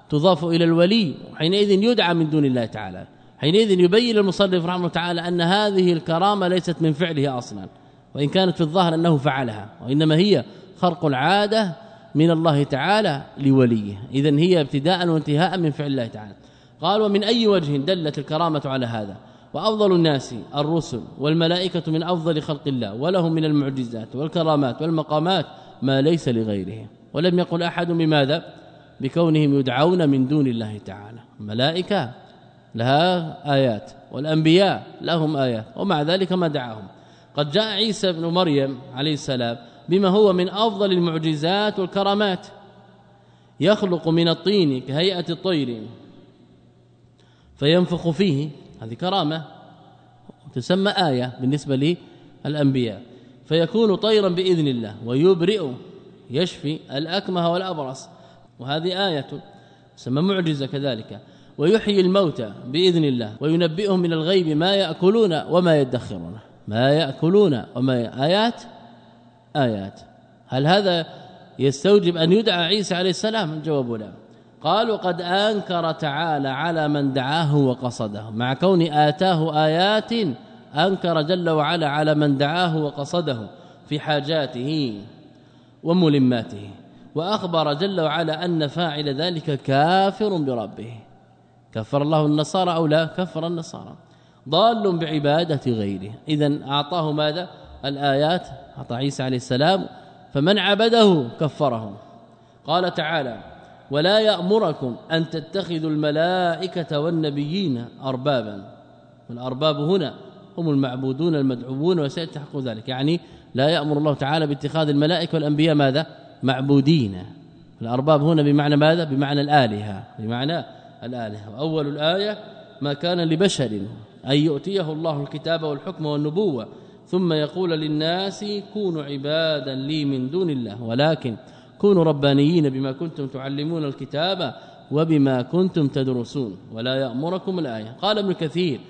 تضاف إلى الولي حينئذ يدعى من دون الله تعالى. حينئذ يبين المصنف رحمه الله تعالى أن هذه الكرامة ليست من فعله أصلا وإن كانت في الظاهر أنه فعلها وإنما هي خرق العادة من الله تعالى لوليه. اذا هي ابتداء وانتهاء من فعل الله تعالى. قال ومن أي وجه دلت الكرامة على هذا؟ وأفضل الناس الرسل والملائكة من أفضل خلق الله ولهم من المعجزات والكرامات والمقامات ما ليس لغيره ولم يقل أحد بماذا؟ بكونهم يدعون من دون الله تعالى. الملائكة لها آيات والأنبياء لهم آيات ومع ذلك ما دعاهم. قد جاء عيسى بن مريم عليه السلام بما هو من أفضل المعجزات والكرامات. يخلق من الطين كهيئة الطير. فينفخ فيه. هذه كرامة. تسمى آية بالنسبة للأنبياء. فيكون طيرا بإذن الله ويبرئ يشفي الأكمه والأبرص. وهذه آية تسمى معجزة كذلك. ويحيي الموتى بإذن الله وينبئهم من الغيب ما يأكلون وما يدخرون. ما يأكلون وما آيات؟ آيات. هل هذا يستوجب أن يدعى عيسى عليه السلام؟ الجواب لا. قالوا قد أنكر تعالى على من دعاه وقصده. مع كون آتاه آيات أنكر جل وعلا على من دعاه وقصده في حاجاته وملماته. وأخبر جل وعلا أن فاعل ذلك كافر بربه. كفر الله النصارى أو لا كفر النصارى. ضال بعبادة غيره. اذا أعطاه ماذا؟ الآيات. أعطى عيسى عليه السلام. فمن عبده كفره قال تعالى ولا يأمركم أن تتخذوا الملائكة والنبيين أربابا. والأرباب هنا هم المعبودون المدعوون وسيتحقق ذلك. يعني لا يأمر الله تعالى باتخاذ الملائكة والأنبياء ماذا؟ معبودين. الأرباب هنا بمعنى ماذا؟ بمعنى الآلهة. بمعنى الآلهة. وأول الآية ما كان لبشر أن يؤتيه الله الكتاب والحكم والنبوة ثم يقول للناس كونوا عبادا لي من دون الله. ولكن كونوا ربانيين بما كنتم تعلمون الكتاب وبما كنتم تدرسون ولا يأمركم الآية. قال ابن كثير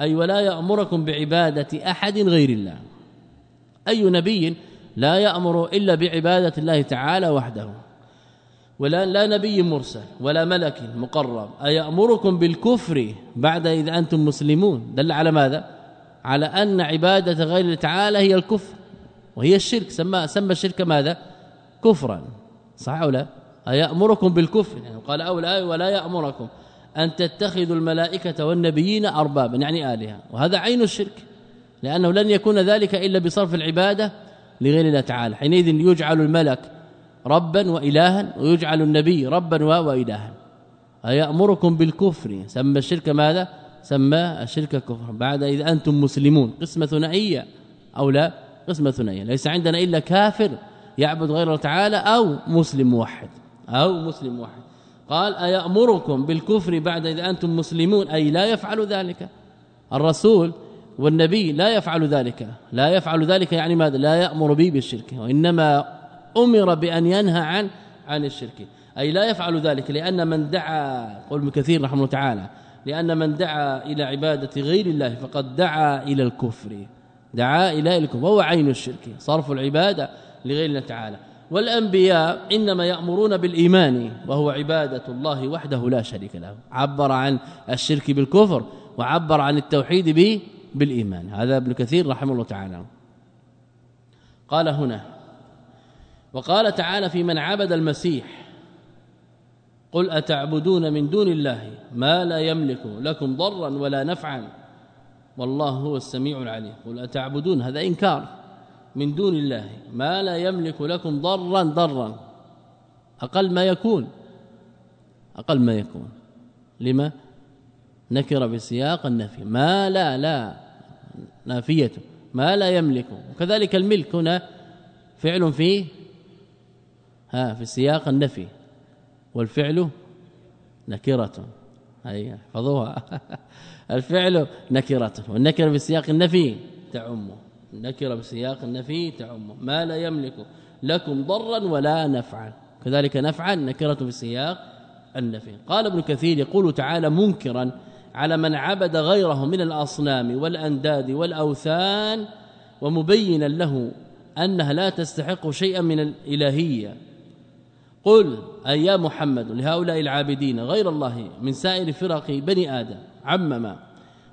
أي ولا يأمركم بعبادة أحد غير الله. أي نبي لا يأمر إلا بعبادة الله تعالى وحده. ولا لا نبي مرسل ولا ملك مقرب. أيأمركم بالكفر بعد إذا أنتم مسلمون؟ دل على ماذا؟ على أن عبادة غير الله تعالى هي الكفر وهي الشرك. سمى سمى الشرك ماذا؟ كفرا. صح أو لا؟ أيأمركم بالكفر؟ يعني قال اول إيه ولا يأمركم أن تتخذوا الملائكة والنبيين اربابا يعني آلهة. وهذا عين الشرك لأنه لن يكون ذلك إلا بصرف العبادة لغير الله تعالى. حينئذ يجعل الملك ربا والها ويجعل النبي ربا والها. أيأمركم بالكفر؟ سمى الشرك ماذا؟ سمى الشرك كفر بعد اذا أنتم مسلمون. قسمة ثنائيه أو لا؟ قسمة ثنائيه ليس عندنا إلا كافر يعبد غير الله تعالى أو مسلم موحد أو مسلم موحد. قال أيأمركم بالكفر بعد إذا أنتم مسلمون؟ أي لا يفعل ذلك. الرسول والنبي لا يفعل ذلك. لا يفعل ذلك يعني ماذا؟ لا يأمر به بالشرك وإنما أمر بأن ينهى عن عن الشرك. أي لا يفعل ذلك لأن من دعا قول كثير رحمه الله تعالى لأن من دعا إلى عبادة غير الله فقد دعا إلى الكفر. دعا إلى الكفر وهو عين الشرك صرف العبادة لغير الله تعالى. والأنبياء إنما يأمرون بالإيمان وهو عبادة الله وحده لا شريك له. عبر عن الشرك بالكفر وعبر عن التوحيد به بالإيمان. هذا ابن كثير رحمه الله تعالى. قال هنا وقال تعالى في من عبد المسيح قل أتعبدون من دون الله ما لا يملك لكم ضرا ولا نفعا؟ والله هو السميع العليم. قل أتعبدون هذا إنكار. من دون الله. ما لا يملك لكم ضرا ضرا. أقل ما يكون. أقل ما يكون. لما؟ نكر بسياق النفي. ما لا لا. نافية. ما لا يملك. وكذلك الملك هنا فعل فيه ها في سياق النفي. والفعل نكرة. هي احفظوها. الفعل نكرة. والنكره في سياق النفي تعم. النكره في سياق النفي تعم. ما لا يملك لكم ضرا ولا نفعا. كذلك نفعا نكرة في سياق النفي. قال ابن كثير يقول تعالى منكرا على من عبد غيره من الأصنام والأنداد والأوثان ومبينا له أنها لا تستحق شيئا من الإلهية. قل أي يا محمد لهؤلاء العابدين غير الله من سائر فرق بني آدم عمما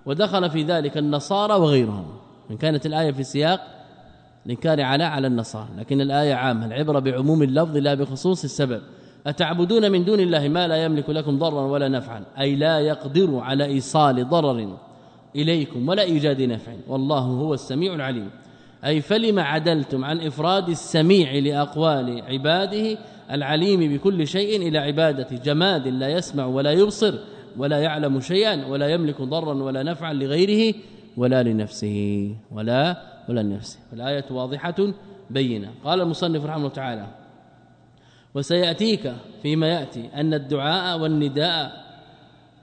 ودخل في ذلك النصارى وغيرهم. إن كانت الآية في سياق الإنكار على على النصارى لكن الآية عامة العبرة بعموم اللفظ لا بخصوص السبب. أتعبدون من دون الله ما لا يملك لكم ضرا ولا نفعا أي لا يقدر على إيصال ضرر إليكم ولا إيجاد نفع. والله هو السميع العليم. أي فلما عدلتم عن إفراد السميع لأقوال عباده العليم بكل شيء إلى عبادة جماد لا يسمع ولا يبصر ولا يعلم شيئا ولا يملك ضرا ولا نفعا لغيره ولا لنفسه ولا ولا لنفسه. الايه واضحة بينة. قال المصنف رحمه الله تعالى وسيأتيك فيما يأتي أن الدعاء والنداء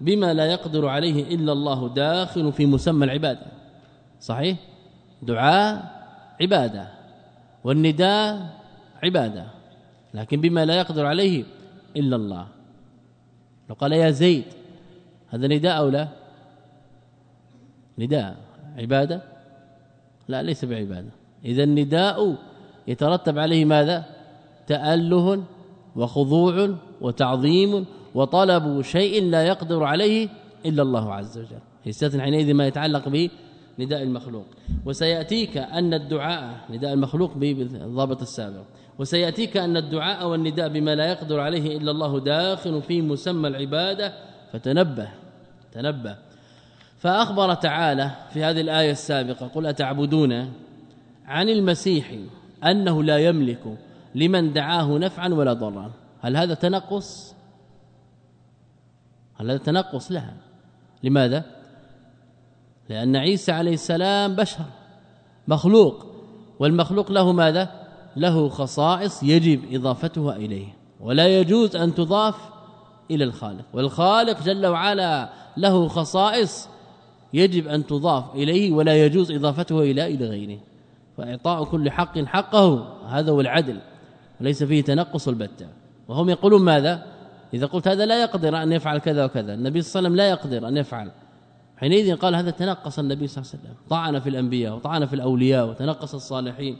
بما لا يقدر عليه إلا الله داخل في مسمى العبادة. صحيح؟ دعاء عبادة والنداء عبادة لكن بما لا يقدر عليه إلا الله. لو قال يا زيد هذا نداء أو لا؟ نداء عبادة؟ لا ليس بعبادة. اذا النداء يترتب عليه ماذا؟ تأله وخضوع وتعظيم وطلب شيء لا يقدر عليه إلا الله عز وجل. يستثنى حينئذ ما يتعلق به نداء المخلوق. وسيأتيك أن الدعاء نداء المخلوق بالضابط السابق وسيأتيك أن الدعاء والنداء بما لا يقدر عليه إلا الله داخل في مسمى العبادة. فتنبه تنبه. فأخبر تعالى في هذه الآية السابقة قل أتعبدون عن المسيح أنه لا يملك لمن دعاه نفعا ولا ضرا؟ هل هذا تنقص؟ هل هذا تنقص؟ لها لماذا؟ لأن عيسى عليه السلام بشر مخلوق والمخلوق له ماذا؟ له خصائص يجب إضافتها إليه ولا يجوز أن تضاف إلى الخالق والخالق جل وعلا له خصائص يجب أن تضاف إليه ولا يجوز إضافته إلى إلى غيره. فإعطاء كل حق حقه هذا هو العدل وليس فيه تنقص البتة. وهم يقولون ماذا؟ إذا قلت هذا لا يقدر أن يفعل كذا وكذا. النبي صلى الله عليه وسلم لا يقدر أن يفعل. حينئذ قال هذا تنقص النبي صلى الله عليه وسلم. طعن في الأنبياء وطعن في الأولياء وتنقص الصالحين.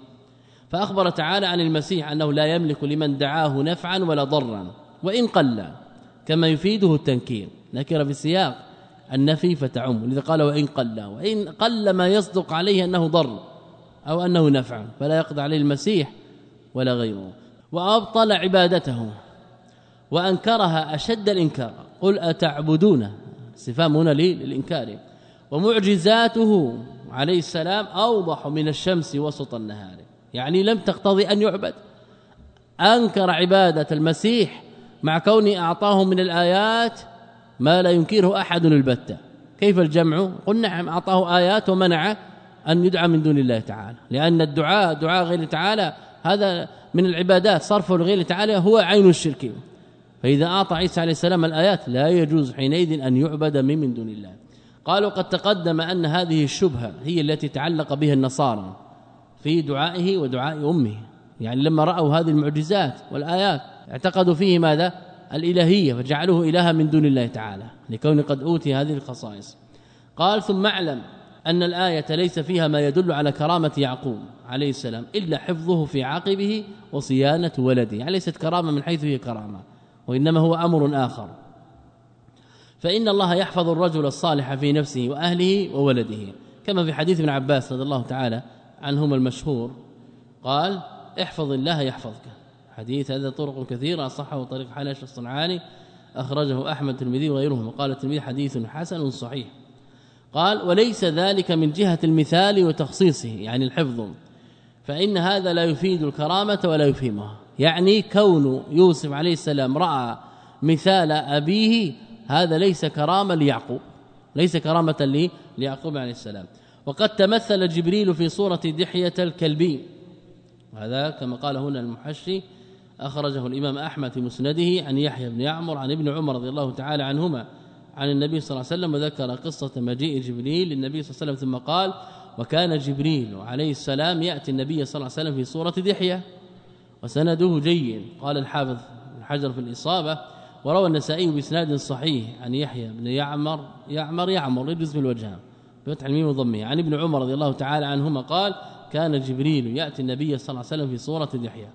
فأخبر تعالى عن المسيح أنه لا يملك لمن دعاه نفعا ولا ضرا وإن قل كما يفيده التنكير. نكر في السياق النفي فتعم. لذا قال وإن قل وإن قل ما يصدق عليه أنه ضر أو أنه نفع فلا يقضي عليه المسيح ولا غيره. وأبطل عبادته وأنكرها أشد الإنكار. قل أتعبدون؟ استفهام هنا للإنكار. ومعجزاته عليه السلام أوضح من الشمس وسط النهار. يعني لم تقتضي أن يعبد. أنكر عبادة المسيح مع كونه أعطاه من الآيات ما لا ينكره أحد البتة. كيف الجمع؟ قل نعم أعطاه آيات ومنع أن يدعى من دون الله تعالى. لأن الدعاء دعاء غير تعالى هذا من العبادات. صرفه لغير تعالى هو عين الشرك. فإذا أعطى عيسى عليه السلام الآيات لا يجوز حينئذ أن يعبد من, من دون الله. قالوا قد تقدم أن هذه الشبهة هي التي تعلق بها النصارى في دعائه ودعاء أمه. يعني لما رأوا هذه المعجزات والآيات اعتقدوا فيه ماذا؟ الإلهية فجعلوه إلها من دون الله تعالى لكون قد أوتي هذه الخصائص. قال ثم اعلم أن الآية ليس فيها ما يدل على كرامة يعقوب عليه السلام إلا حفظه في عقبه وصيانة ولده. يعني ليست كرامة من حيث هي كرامة وإنما هو أمر آخر. فإن الله يحفظ الرجل الصالح في نفسه وأهله وولده كما في حديث ابن عباس رضي الله تعالى عنهما المشهور. قال احفظ الله يحفظك. حديث هذا طرق كثيرة صحه طريق حلاش الصنعاني أخرجه أحمد الترمذي وغيرهم. وقال الترمذي حديث حسن صحيح. قال وليس ذلك من جهة المثال وتخصيصه يعني الحفظ. فإن هذا لا يفيد الكرامة ولا يفهمها يعني كون يوسف عليه السلام رأى مثال أبيه هذا ليس كرامة ليعقوب ليس كرامة لي ليعقوب عليه السلام. وقد تمثل جبريل في صورة دحية الكلبي. هذا كما قال هنا المحشي أخرجه الإمام أحمد في مسنده عن يحيى بن يعمر عن ابن عمر رضي الله تعالى عنهما عن النبي صلى الله عليه وسلم وذكر قصة مجيء جبريل للنبي صلى الله عليه وسلم ثم قال وكان جبريل عليه السلام يأتي النبي صلى الله عليه وسلم في صورة دحية وسنده جيد. قال الحافظ الحجر في الإصابة وروى النسائي بإسناد صحيح عن يحيى بن يعمر يعمر يعمر يجوز في الوجهان بفتح الميم وضمه عن ابن عمر رضي الله تعالى عنهما قال كان جبريل يأتي النبي صلى الله عليه وسلم في صوره دحية.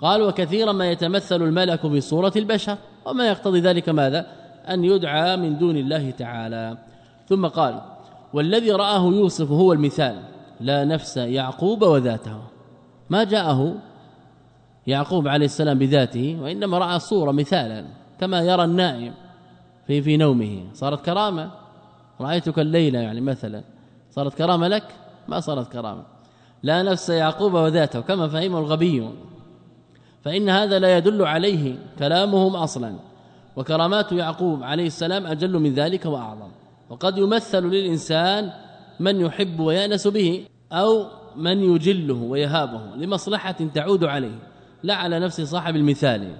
قال وكثيرا ما يتمثل الملك بصوره البشر وما يقتضي ذلك ماذا؟ أن يدعى من دون الله تعالى. ثم قال والذي رآه يوسف هو المثال لا نفس يعقوب وذاته. ما جاءه يعقوب عليه السلام بذاته وإنما رأى صورة مثالا كما يرى النائم في في نومه. صارت كرامة؟ رأيتك الليلة يعني مثلا. صارت كرامة لك؟ ما صارت كرامة. لا نفس يعقوب وذاته كما فهمه الغبي. فإن هذا لا يدل عليه كلامهم أصلا. وكرامات يعقوب عليه السلام أجل من ذلك وأعظم. وقد يمثل للإنسان من يحب ويأنس به أو من يجله ويهابه لمصلحة تعود عليه لا على نفس صاحب المثال.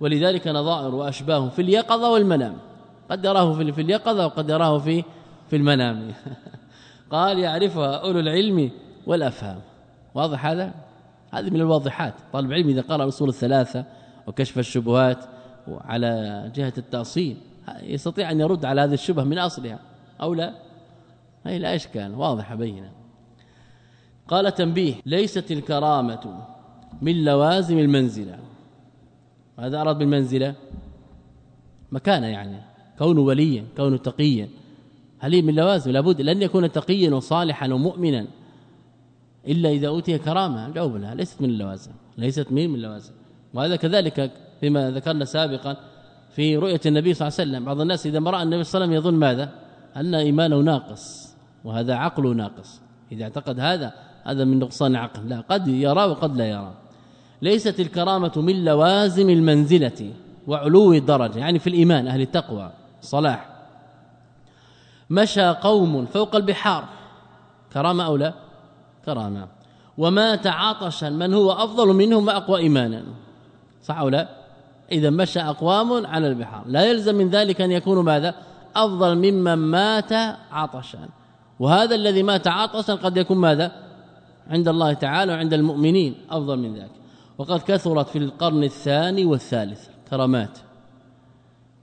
ولذلك نظائر وأشباه في اليقظة والمنام. قد يراه في اليقظة وقد يراه في في المنام. قال يعرفها أولو العلم والأفهام. واضح هذا؟ هذه من الواضحات. طالب العلم إذا قرأ الاصول الثلاثه وكشف الشبهات وعلى جهة التأصيل يستطيع أن يرد على هذه الشبهة من أصلها أو لا؟ هي لا إشكال واضحة بينة. قال تنبيه ليست الكرامة من لوازم المنزلة. هذا أراد بالمنزلة؟ مكانه يعني كونه وليا كونه تقيا. هل هي من لوازم؟ لابد لن يكون تقيا وصالحا ومؤمنا. إلا إذا أوتي كرامة الجواب لها ليست من اللوازم ليست من من اللوازم. وهذا كذلك فيما ذكرنا سابقا في رؤية النبي صلى الله عليه وسلم. بعض الناس إذا ما راى النبي صلى الله عليه وسلم يظن ماذا؟ أن إيمانه ناقص وهذا عقله ناقص. إذا اعتقد هذا هذا من نقصان عقل. لا قد يرى وقد لا يرى. ليست الكرامة من لوازم المنزلة وعلو الدرجة يعني في الإيمان أهل التقوى صلاح مشى قوم فوق البحار. كرامة أو لا؟ كرامه ومات عطشا من هو أفضل منهم وأقوى إيمانا. صح أو لا؟ إذا مشى أقوام على البحار. لا يلزم من ذلك أن يكونوا ماذا؟ أفضل ممن مات عطشا وهذا الذي مات عطشا قد يكون ماذا؟ عند الله تعالى وعند المؤمنين. أفضل من ذلك. وقد كثرت في القرن الثاني والثالث. كرامات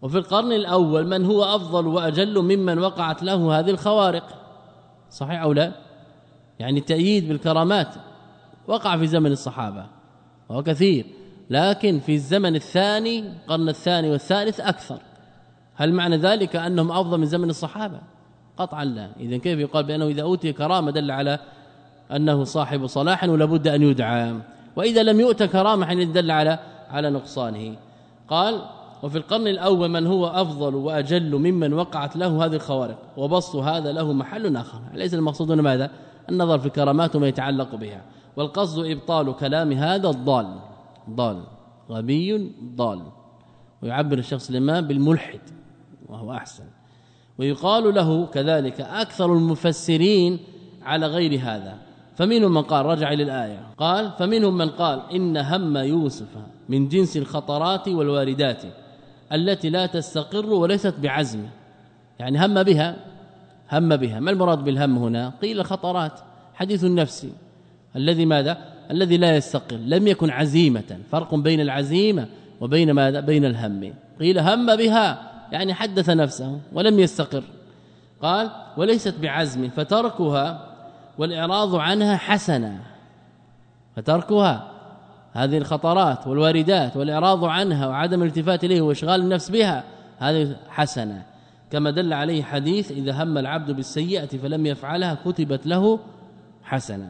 وفي القرن الأول من هو أفضل وأجل ممن وقعت له هذه الخوارق. صحيح أو لا؟ يعني التأييد بالكرامات وقع في زمن الصحابة وهو كثير لكن في الزمن الثاني القرن الثاني والثالث أكثر. هل معنى ذلك أنهم أفضل من زمن الصحابة؟ قطعا لا. إذا كيف يقال بأنه إذا أوتي كرامة دل على أنه صاحب صلاح ولابد أن يدعى؟ وإذا لم يؤت كرامة حين دل على على نقصانه. قال وفي القرن الأول من هو أفضل وأجل ممن وقعت له هذه الخوارق وبسط هذا له محل آخر. ليس المقصود ماذا النظر في كرامات وما يتعلق بها. والقصد إبطال كلام هذا الضال. ضال. غبي ضال. ويعبر الشخص الامام بالملحد وهو أحسن. ويقال له كذلك أكثر المفسرين على غير هذا. فمنهم من قال رجع إلى الآية. قال فمنهم من قال إن هم يوسف من جنس الخطرات والواردات التي لا تستقر وليست بعزم. يعني هم بها. هم بها. ما المراد بالهم هنا؟ قيل خطرات. حديث النفس. الذي ماذا؟ الذي لا يستقر لم يكن عزيمة. فرق بين العزيمة وبين ماذا؟ بين الهم. قيل هم بها. يعني حدث نفسه ولم يستقر. قال وليست بعزم. فتركها والإعراض عنها حسنة. فتركها. هذه الخطرات والواردات والإعراض عنها وعدم الالتفات إليه وإشغال النفس بها هذه حسنة. كما دل عليه حديث إذا هم العبد بالسيئة فلم يفعلها كتبت له حسنة.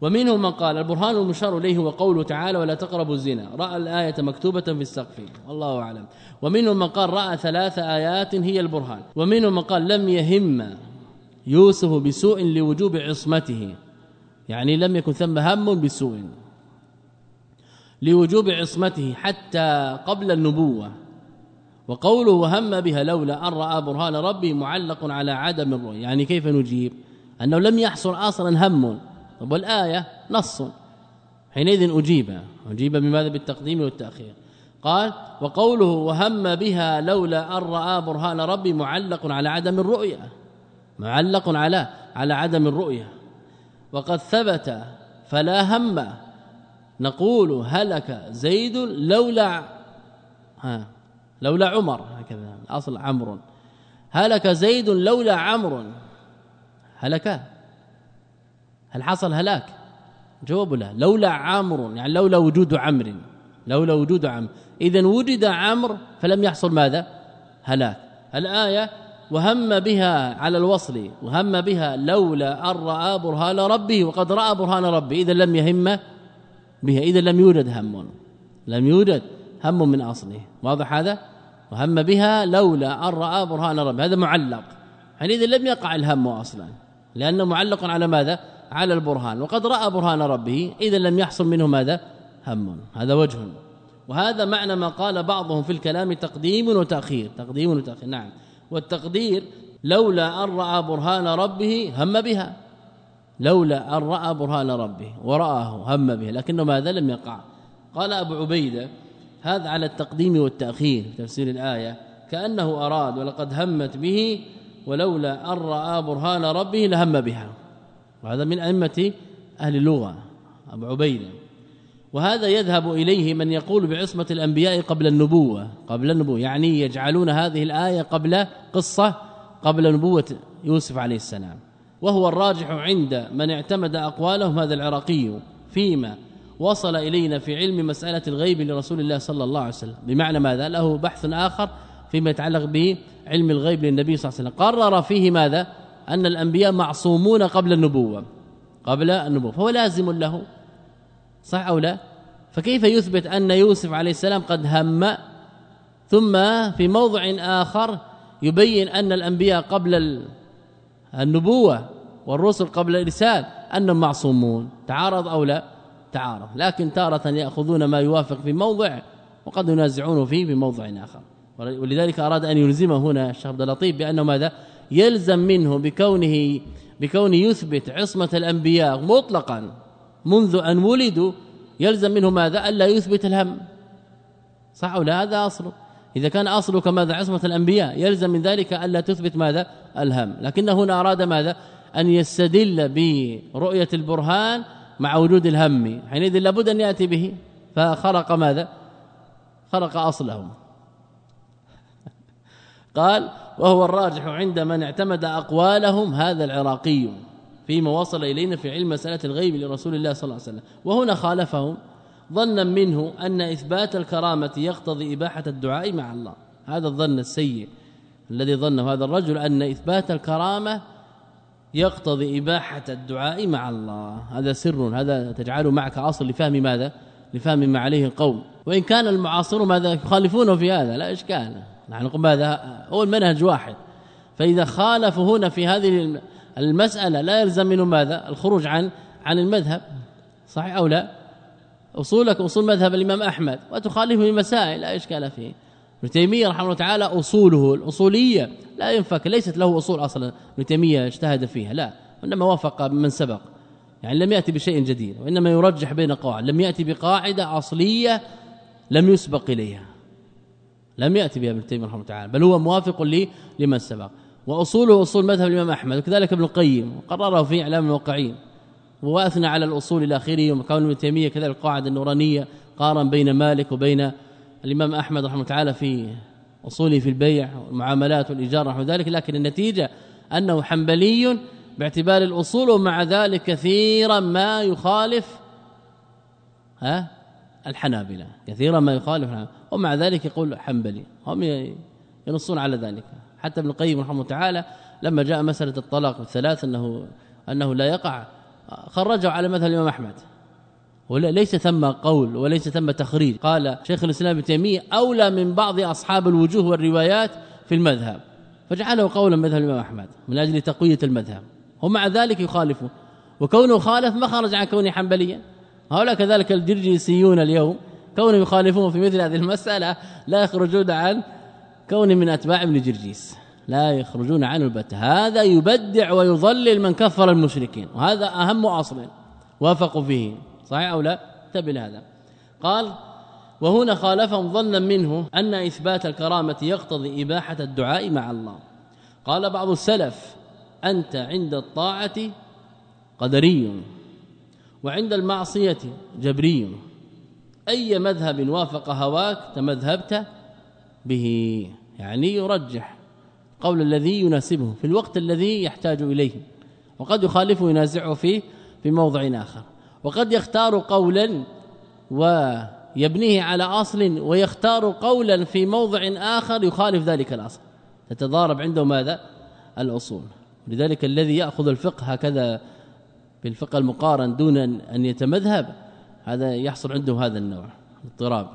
ومنهم من قال البرهان المشار إليه هو قوله تعالى ولا تقربوا الزنا. رأى الآية مكتوبة في السقف. والله أعلم. ومنهم من قال رأى ثلاث آيات هي البرهان. ومنهم من قال لم يهم يوسف بسوء لوجوب عصمته. يعني لم يكن ثم هم بسوء لوجوب عصمته حتى قبل النبوة. وقوله وهم بها لولا أن رأى برهان ربي معلق على عدم الرؤية. يعني كيف نجيب؟ أنه لم يحصل أصلا هم. طب والآية؟ نص. حينئذ أجيب. أجيب بماذا؟ بالتقديم والتأخير. قال وقوله وهم بها لولا أن رأى برهان ربي معلق على عدم الرؤية. معلق على على عدم الرؤية. وقد ثبت فلا هم. نقول هلك زيد لولا. ها. لولا عمر هكذا. اصل عمرو هلك زيد لولا عمرو هلك. هل حصل هلاك؟ جواب لا. لولا عمرو يعني لولا وجود عمرو لولا وجود عمرو اذا وجد عمرو فلم يحصل ماذا؟ هلاك. الآية وهم بها على الوصل. وهم بها لولا أن رأى برهان ربه. وقد رأى برهان ربه. اذا لم يهم بها. اذا لم يوجد هم. لم يوجد. هم من أصله. واضح هذا؟ وهم بها لولا أن رأى برهان ربه. هذا معلق. حينئذ لم يقع الهم أصلا. لأنه معلق على ماذا؟ على البرهان. وقد رأى برهان ربه. اذا لم يحصل منه ماذا؟ هم. هذا وجه. وهذا معنى ما قال بعضهم في الكلام تقديم وتأخير. تقديم وتأخير. نعم. والتقدير لولا أن رأى برهان ربه هم بها. لولا أن رأى برهان ربه. ورآه هم بها. لكنه ماذا؟ لم يقع. قال أبو عبيدة هذا على التقديم والتأخير تفسير الآية. كأنه أراد ولقد همت به ولولا أن رأى برهان ربه لهم بها. وهذا من أئمة أهل اللغة أبو عبيدة. وهذا يذهب إليه من يقول بعصمة الأنبياء قبل النبوة. قبل النبوة يعني يجعلون هذه الآية قبل قصة قبل نبوة يوسف عليه السلام. وهو الراجح عند من اعتمد أقوالهم هذا العراقي فيما وصل إلينا في علم مسألة الغيب لرسول الله صلى الله عليه وسلم. بمعنى ماذا؟ له بحث آخر فيما يتعلق بعلم الغيب للنبي صلى الله عليه وسلم. قرر فيه ماذا؟ أن الأنبياء معصومون قبل النبوة. قبل النبوة. فهو لازم له. صح أو لا؟ فكيف يثبت أن يوسف عليه السلام قد هم ثم في موضع آخر يبين أن الأنبياء قبل النبوة والرسل قبل الإرسال أنهم معصومون؟ تعارض أو لا؟ تعارض لكن تارة يأخذون ما يوافق في موضع وقد ينازعونه فيه في موضع آخر. ولذلك أراد أن يلزمه هنا الشيخ عبد اللطيف بأنه ماذا؟ يلزم منه بكونه بكونه يثبت عصمة الأنبياء مطلقا منذ أن ولدوا يلزم منه ماذا؟ ألا يثبت الهم. صح ولا هذا اصله إذا كان أصلك ماذا؟ عصمة الأنبياء يلزم من ذلك ألا تثبت ماذا؟ الهم. لكن هنا أراد ماذا؟ أن يستدل برؤية البرهان مع وجود الهم. حينئذ لابد أن يأتي به. فخرق ماذا؟ خرق اصله قال وهو الراجح عند من اعتمد أقوالهم هذا العراقي. فيما وصل إلينا في علم مسألة الغيب لرسول الله صلى الله عليه وسلم. وهنا خالفهم. ظنا منه أن إثبات الكرامة يقتضي إباحة الدعاء مع الله. هذا الظن السيء الذي ظنه هذا الرجل أن إثبات الكرامة يقتضي إباحة الدعاء مع الله. هذا سر هذا تجعله معك أصل لفهم ماذا؟ لفهم ما عليه القوم. وإن كان المعاصر ماذا؟ يخالفونه في هذا لا إشكال. نحن نقول ماذا؟ هو المنهج واحد. فإذا خالفوا هنا في هذه المسألة لا يلزم منه ماذا؟ الخروج عن عن المذهب. صحيح أو لا؟ أصولك أصول مذهب الإمام أحمد. وتخالفه في مسائل لا إشكال فيه. ابن تيمية رحمه الله تعالى أصوله الأصولية لا ينفك ليست له أصول أصلا ابن تيمية اجتهد فيها لا وانما وافق من سبق يعني لم يأتي بشيء جديد وإنما يرجح بين قواعد لم يأتي بقاعدة أصلية لم يسبق إليها لم يأتي بها ابن تيمية رحمه الله تعالى بل هو موافق لي لمن سبق وأصوله أصول مذهب الإمام أحمد وكذلك ابن القيم وقرره في إعلام الموقعين وأثنى على الأصول إلى اخره ابن تيمية كذلك القاعده النورانيه قارن بين مالك وبين الإمام أحمد رحمه الله تعالى في أصوله في البيع والمعاملات والإيجار رحمه ذلك لكن النتيجة أنه حنبلي باعتبار الأصول ومع ذلك كثيرا ما يخالف ها الحنابلة. كثيرا ما يخالف ومع ذلك يقول حنبلي. هم ينصون على ذلك. حتى ابن القيم رحمه الله تعالى لما جاء مسألة الطلاق الثلاث أنه أنه لا يقع خرجه على مثل الإمام أحمد. وليس ثم قول وليس ثم تخريج. قال شيخ الإسلام ابن تيمية أولى من بعض أصحاب الوجوه والروايات في المذهب. فجعله قولا مثل الإمام أحمد من أجل تقوية المذهب. ومع ذلك يخالفه وكونه خالف ما خرج عن كونه حنبليا. هؤلاء كذلك الجرجسيون اليوم كونهم يخالفون في مثل هذه المسألة لا يخرجون عن كون من أتباع ابن جرجيس. لا يخرجون عنه البتة هذا يبدع ويضلل من كفر المشركين. وهذا أهم أصل وافقوا فيه. صحيح أو لا؟ تبل هذا قال وهنا خالفهم ظنا منه أن إثبات الكرامة يقتضي إباحة الدعاء مع الله. قال بعض السلف أنت عند الطاعة قدري وعند المعصية جبري. أي مذهب وافق هواك تمذهبت به. يعني يرجح قول الذي يناسبه في الوقت الذي يحتاج إليه وقد يخالفه وينازعه فيه في موضع آخر. وقد يختار قولا ويبنيه على أصل ويختار قولا في موضع آخر يخالف ذلك الأصل. تتضارب عنده ماذا؟ الأصول. لذلك الذي يأخذ الفقه هكذا في الفقه المقارن دون أن يتمذهب هذا يحصل عنده هذا النوع اضطراب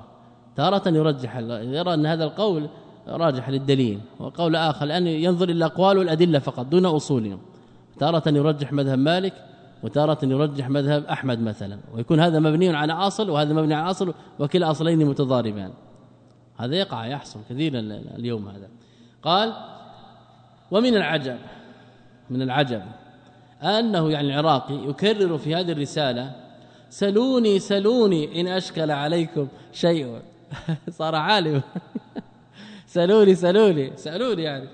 تارة يرجح يرى أن هذا القول راجح للدليل وقول آخر لأن ينظر إلى أقوال والأدلة فقط دون أصولهم تارة يرجح مذهب مالك وتارة يرجح مذهب أحمد مثلا. ويكون هذا مبني على أصل وهذا مبني على أصل وكلا أصلين متضاربان. هذا يقع يحصل كثيرا اليوم هذا. قال ومن العجب من العجب أنه يعني العراقي يكرر في هذه الرسالة سلوني سلوني إن أشكل عليكم شيء. صار عالم. سلوني سلوني سالوني يعني.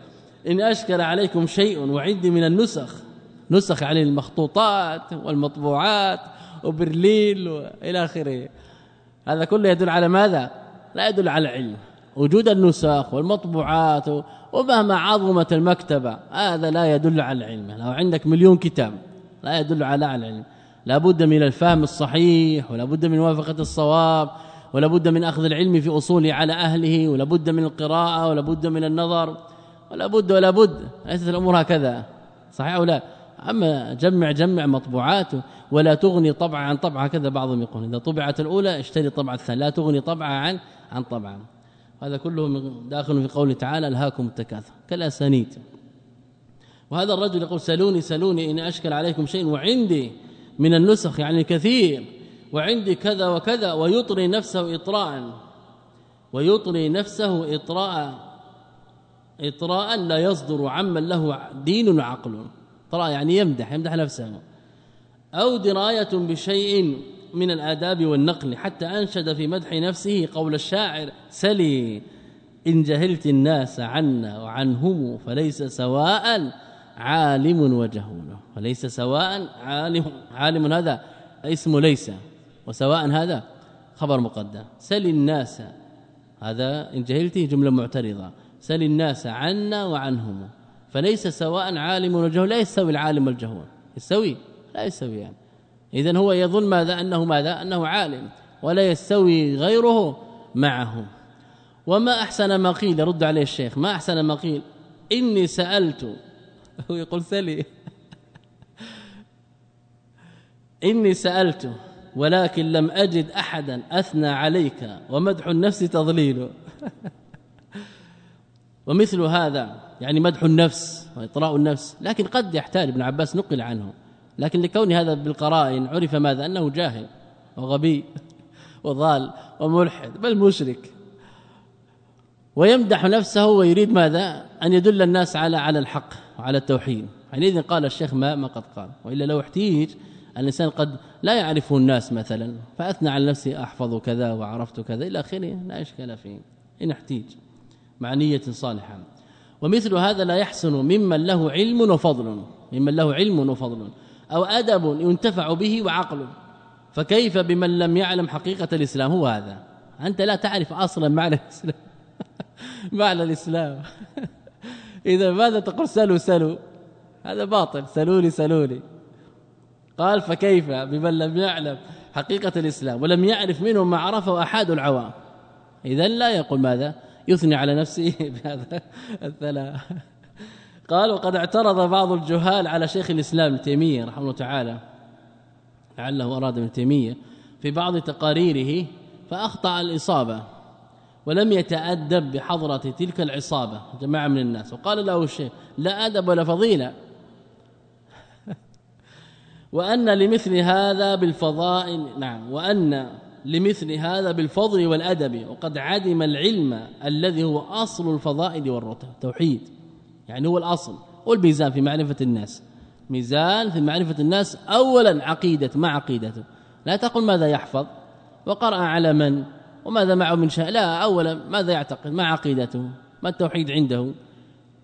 إن أشكل عليكم شيء وعندي من النسخ. نسخ يعني المخطوطات والمطبوعات وبرلين وإلى آخره. هذا كله يدل على ماذا؟ لا يدل على العلم وجود النسخ والمطبوعات ومهما عظمت المكتبة هذا لا يدل على العلم. لو عندك مليون كتاب لا يدل على العلم. لابد من الفهم الصحيح ولا بد من موافقة الصواب ولا بد من أخذ العلم في اصوله على أهله ولا بد من القراءة ولا بد من النظر ولا بد ولا بد. ليست الأمور هكذا؟ صحيح أو لا؟ أما جمع جمع مطبوعات ولا تغني طبعا عن طبعه هكذا بعضهم يقول. إذا طبعت الأولى اشتري طبعه الثانية لا تغني طبعه عن عن طبعه هذا كله داخل في قوله تعالى ألهاكم التكاثر كالأسانيد. وهذا الرجل يقول سلوني سلوني ان أشكل عليكم شيء وعندي من النسخ يعني كثير وعندي كذا وكذا ويطري نفسه اطراء. ويطري نفسه اطراء اطراء لا يصدر عمن له دين وعقل. طرا يعني يمدح يمدح نفسه. أو دراية بشيء من الآداب والنقل حتى أنشد في مدح نفسه قول الشاعر سلي إن جهلت الناس عنا وعنهم فليس سواء عالم وجهول. فليس سواء عالم عالم هذا اسم ليس. وسواء هذا خبر مقدم. سل الناس هذا إن جهلته جملة معترضة. سل الناس عنا وعنهم. فليس سواء عالم وجهول لا يستوي العالم والجهول. يستوي؟ لا يستوي يعني. اذا هو يظن ماذا؟ أنه ماذا؟ أنه عالم ولا يستوي غيره معه. وما أحسن ما قيل؟ يرد عليه الشيخ. ما أحسن ما قيل؟ إني سألت. هو يقول سلي. إني سألت ولكن لم أجد أحدا أثنى عليك ومدح النفس تضليل. ومثل هذا يعني مدح النفس وإطراء النفس لكن قد يحتاج ابن عباس نقل عنه. لكن لكون هذا بالقرائن عرف ماذا؟ أنه جاهل وغبي وضال وملحد بل مشرك. ويمدح نفسه ويريد ماذا؟ أن يدل الناس على على الحق وعلى التوحيد. حينئذ قال الشيخ ما ما قد قال. وإلا لو احتيج الإنسان قد لا يعرفه الناس مثلا. فأثنى على نفسي أحفظ كذا وعرفت كذا إلى آخره لا إشكال فيه. إن احتيج مع نية صالحة. ومثل هذا لا يحسن ممن له علم وفضل ممن له علم وفضل أو أدب ينتفع به وعقل. فكيف بمن لم يعلم حقيقة الإسلام؟ هو هذا. أنت لا تعرف أصلا معنى الإسلام. معنى الإسلام. إذا ماذا تقول؟ سلوا سلوا هذا باطل. سلوني سلوني قال فكيف بمن لم يعلم حقيقة الإسلام ولم يعرف منهم ما عرفه أحد العوام؟ إذا لا يقول ماذا؟ يثني على نفسه بهذا الثلاث قال وقد اعترض بعض الجهال على شيخ الإسلام ابن تيمية رحمه الله تعالى. لعله أراد ابن تيمية في بعض تقاريره فأخطأ الإصابة ولم يتأدب بحضرة تلك العصابة جماعة من الناس. وقال له الشيخ لا أدب ولا فضيلة. وأن لمثل هذا بالفضائل نعم وأن لمثل هذا بالفضل والأدب وقد عدم العلم الذي هو أصل الفضائل والرتب توحيد. يعني هو الأصل والميزان في معرفة الناس. ميزان في معرفة الناس اولا عقيدة ما عقيدته. لا تقل ماذا يحفظ وقرأ على من وماذا معه من شيء لا اولا ماذا يعتقد ما عقيدته ما التوحيد عنده.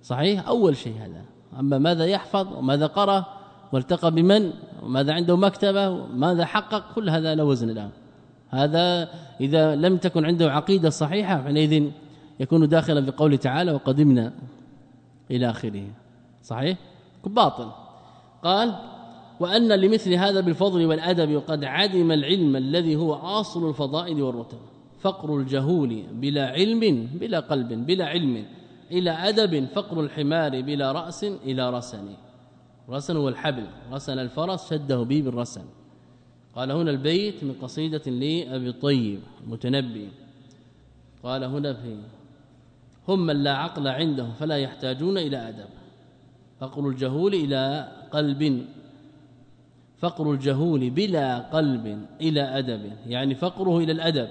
صحيح؟ أول شيء هذا. أما ماذا يحفظ وماذا قرأ والتقى بمن وماذا عنده مكتبة وماذا حقق كل هذا لا وزن له. هذا إذا لم تكن عنده عقيدة صحيحة حينئذ يكون داخلا في قوله تعالى وقدمنا إلى آخره. صحيح؟ باطل. قال وأن لمثل هذا بالفضل والأدب وقد عدم العلم الذي هو أصل الفضائل والرتب. فقر الجهول بلا علم بلا قلب بلا علم إلى أدب فقر الحمار بلا رأس إلى رسن. رسن هو الحبل. رسن الفرس شده به بالرسن. قال هنا البيت من قصيدة لابي طيب متنبي قال هنا في هم من لا عقل عندهم فلا يحتاجون إلى أدب. فقر الجهول إلى قلب فقر الجهول بلا قلب إلى أدب. يعني فقره إلى الأدب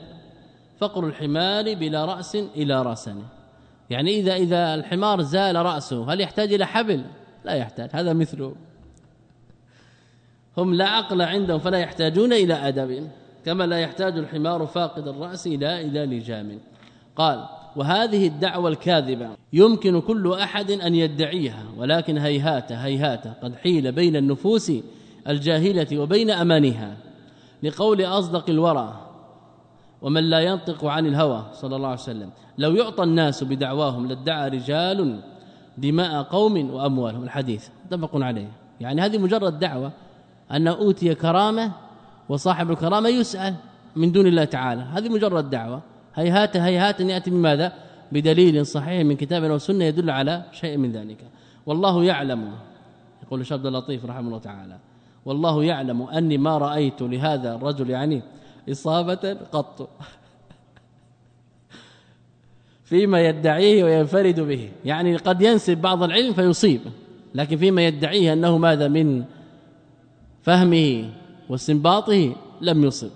فقر الحمار بلا رأس إلى رسن يعني إذا إذا الحمار زال رأسه هل يحتاج إلى حبل؟ لا يحتاج هذا مثله. هم لا عقل عندهم فلا يحتاجون إلى أدب كما لا يحتاج الحمار فاقد الرأس إلى إلى لجام. قال وهذه الدعوة الكاذبة يمكن كل أحد أن يدعيها ولكن هيهات هيهات قد حيل بين النفوس الجاهلة وبين أمانها لقول أصدق الورى ومن لا ينطق عن الهوى صلى الله عليه وسلم. لو يعطى الناس بدعواهم لادعى رجال دماء قوم وأموالهم. الحديث متفق عليه. يعني هذه مجرد دعوة أن أوتي كرامة وصاحب الكرامة يسأل من دون الله تعالى. هذه مجرد دعوة. هيهات هيهات أن يأتي بماذا؟ بدليل صحيح من كتاب أو سنة يدل على شيء من ذلك. والله يعلم يقول الشيخ عبد اللطيف رحمه الله تعالى والله يعلم أني ما رأيت لهذا الرجل يعني إصابة قط فيما يدعيه وينفرد به. يعني قد ينسب بعض العلم فيصيب لكن فيما يدعيه أنه ماذا؟ من فهمه واستنباطه لم يصب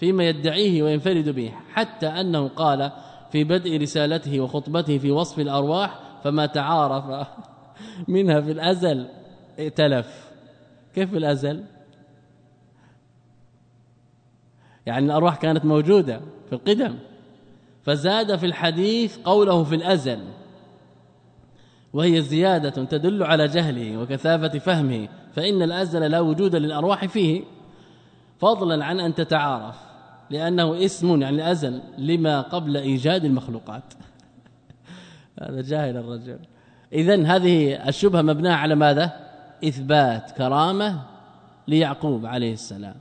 فيما يدعيه وينفرد به حتى أنه قال في بدء رسالته وخطبته في وصف الأرواح فما تعارف منها في الأزل ائتلف. كيف الأزل؟ يعني الأرواح كانت موجودة في القدم فزاد في الحديث قوله في الأزل وهي زيادة تدل على جهله وكثافة فهمه. فإن الأزل لا وجود للأرواح فيه فضلا عن أن تتعارف لأنه اسم يعني الأزل لما قبل إيجاد المخلوقات. هذا جاهل الرجل. اذا هذه الشبهة مبنيه على ماذا؟ إثبات كرامة ليعقوب عليه السلام.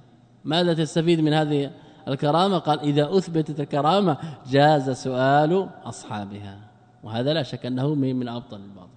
ماذا تستفيد من هذه الكرامة؟ قال إذا أثبتت الكرامة جاز سؤال أصحابها. وهذا لا شك أنه من أبطل الباطل.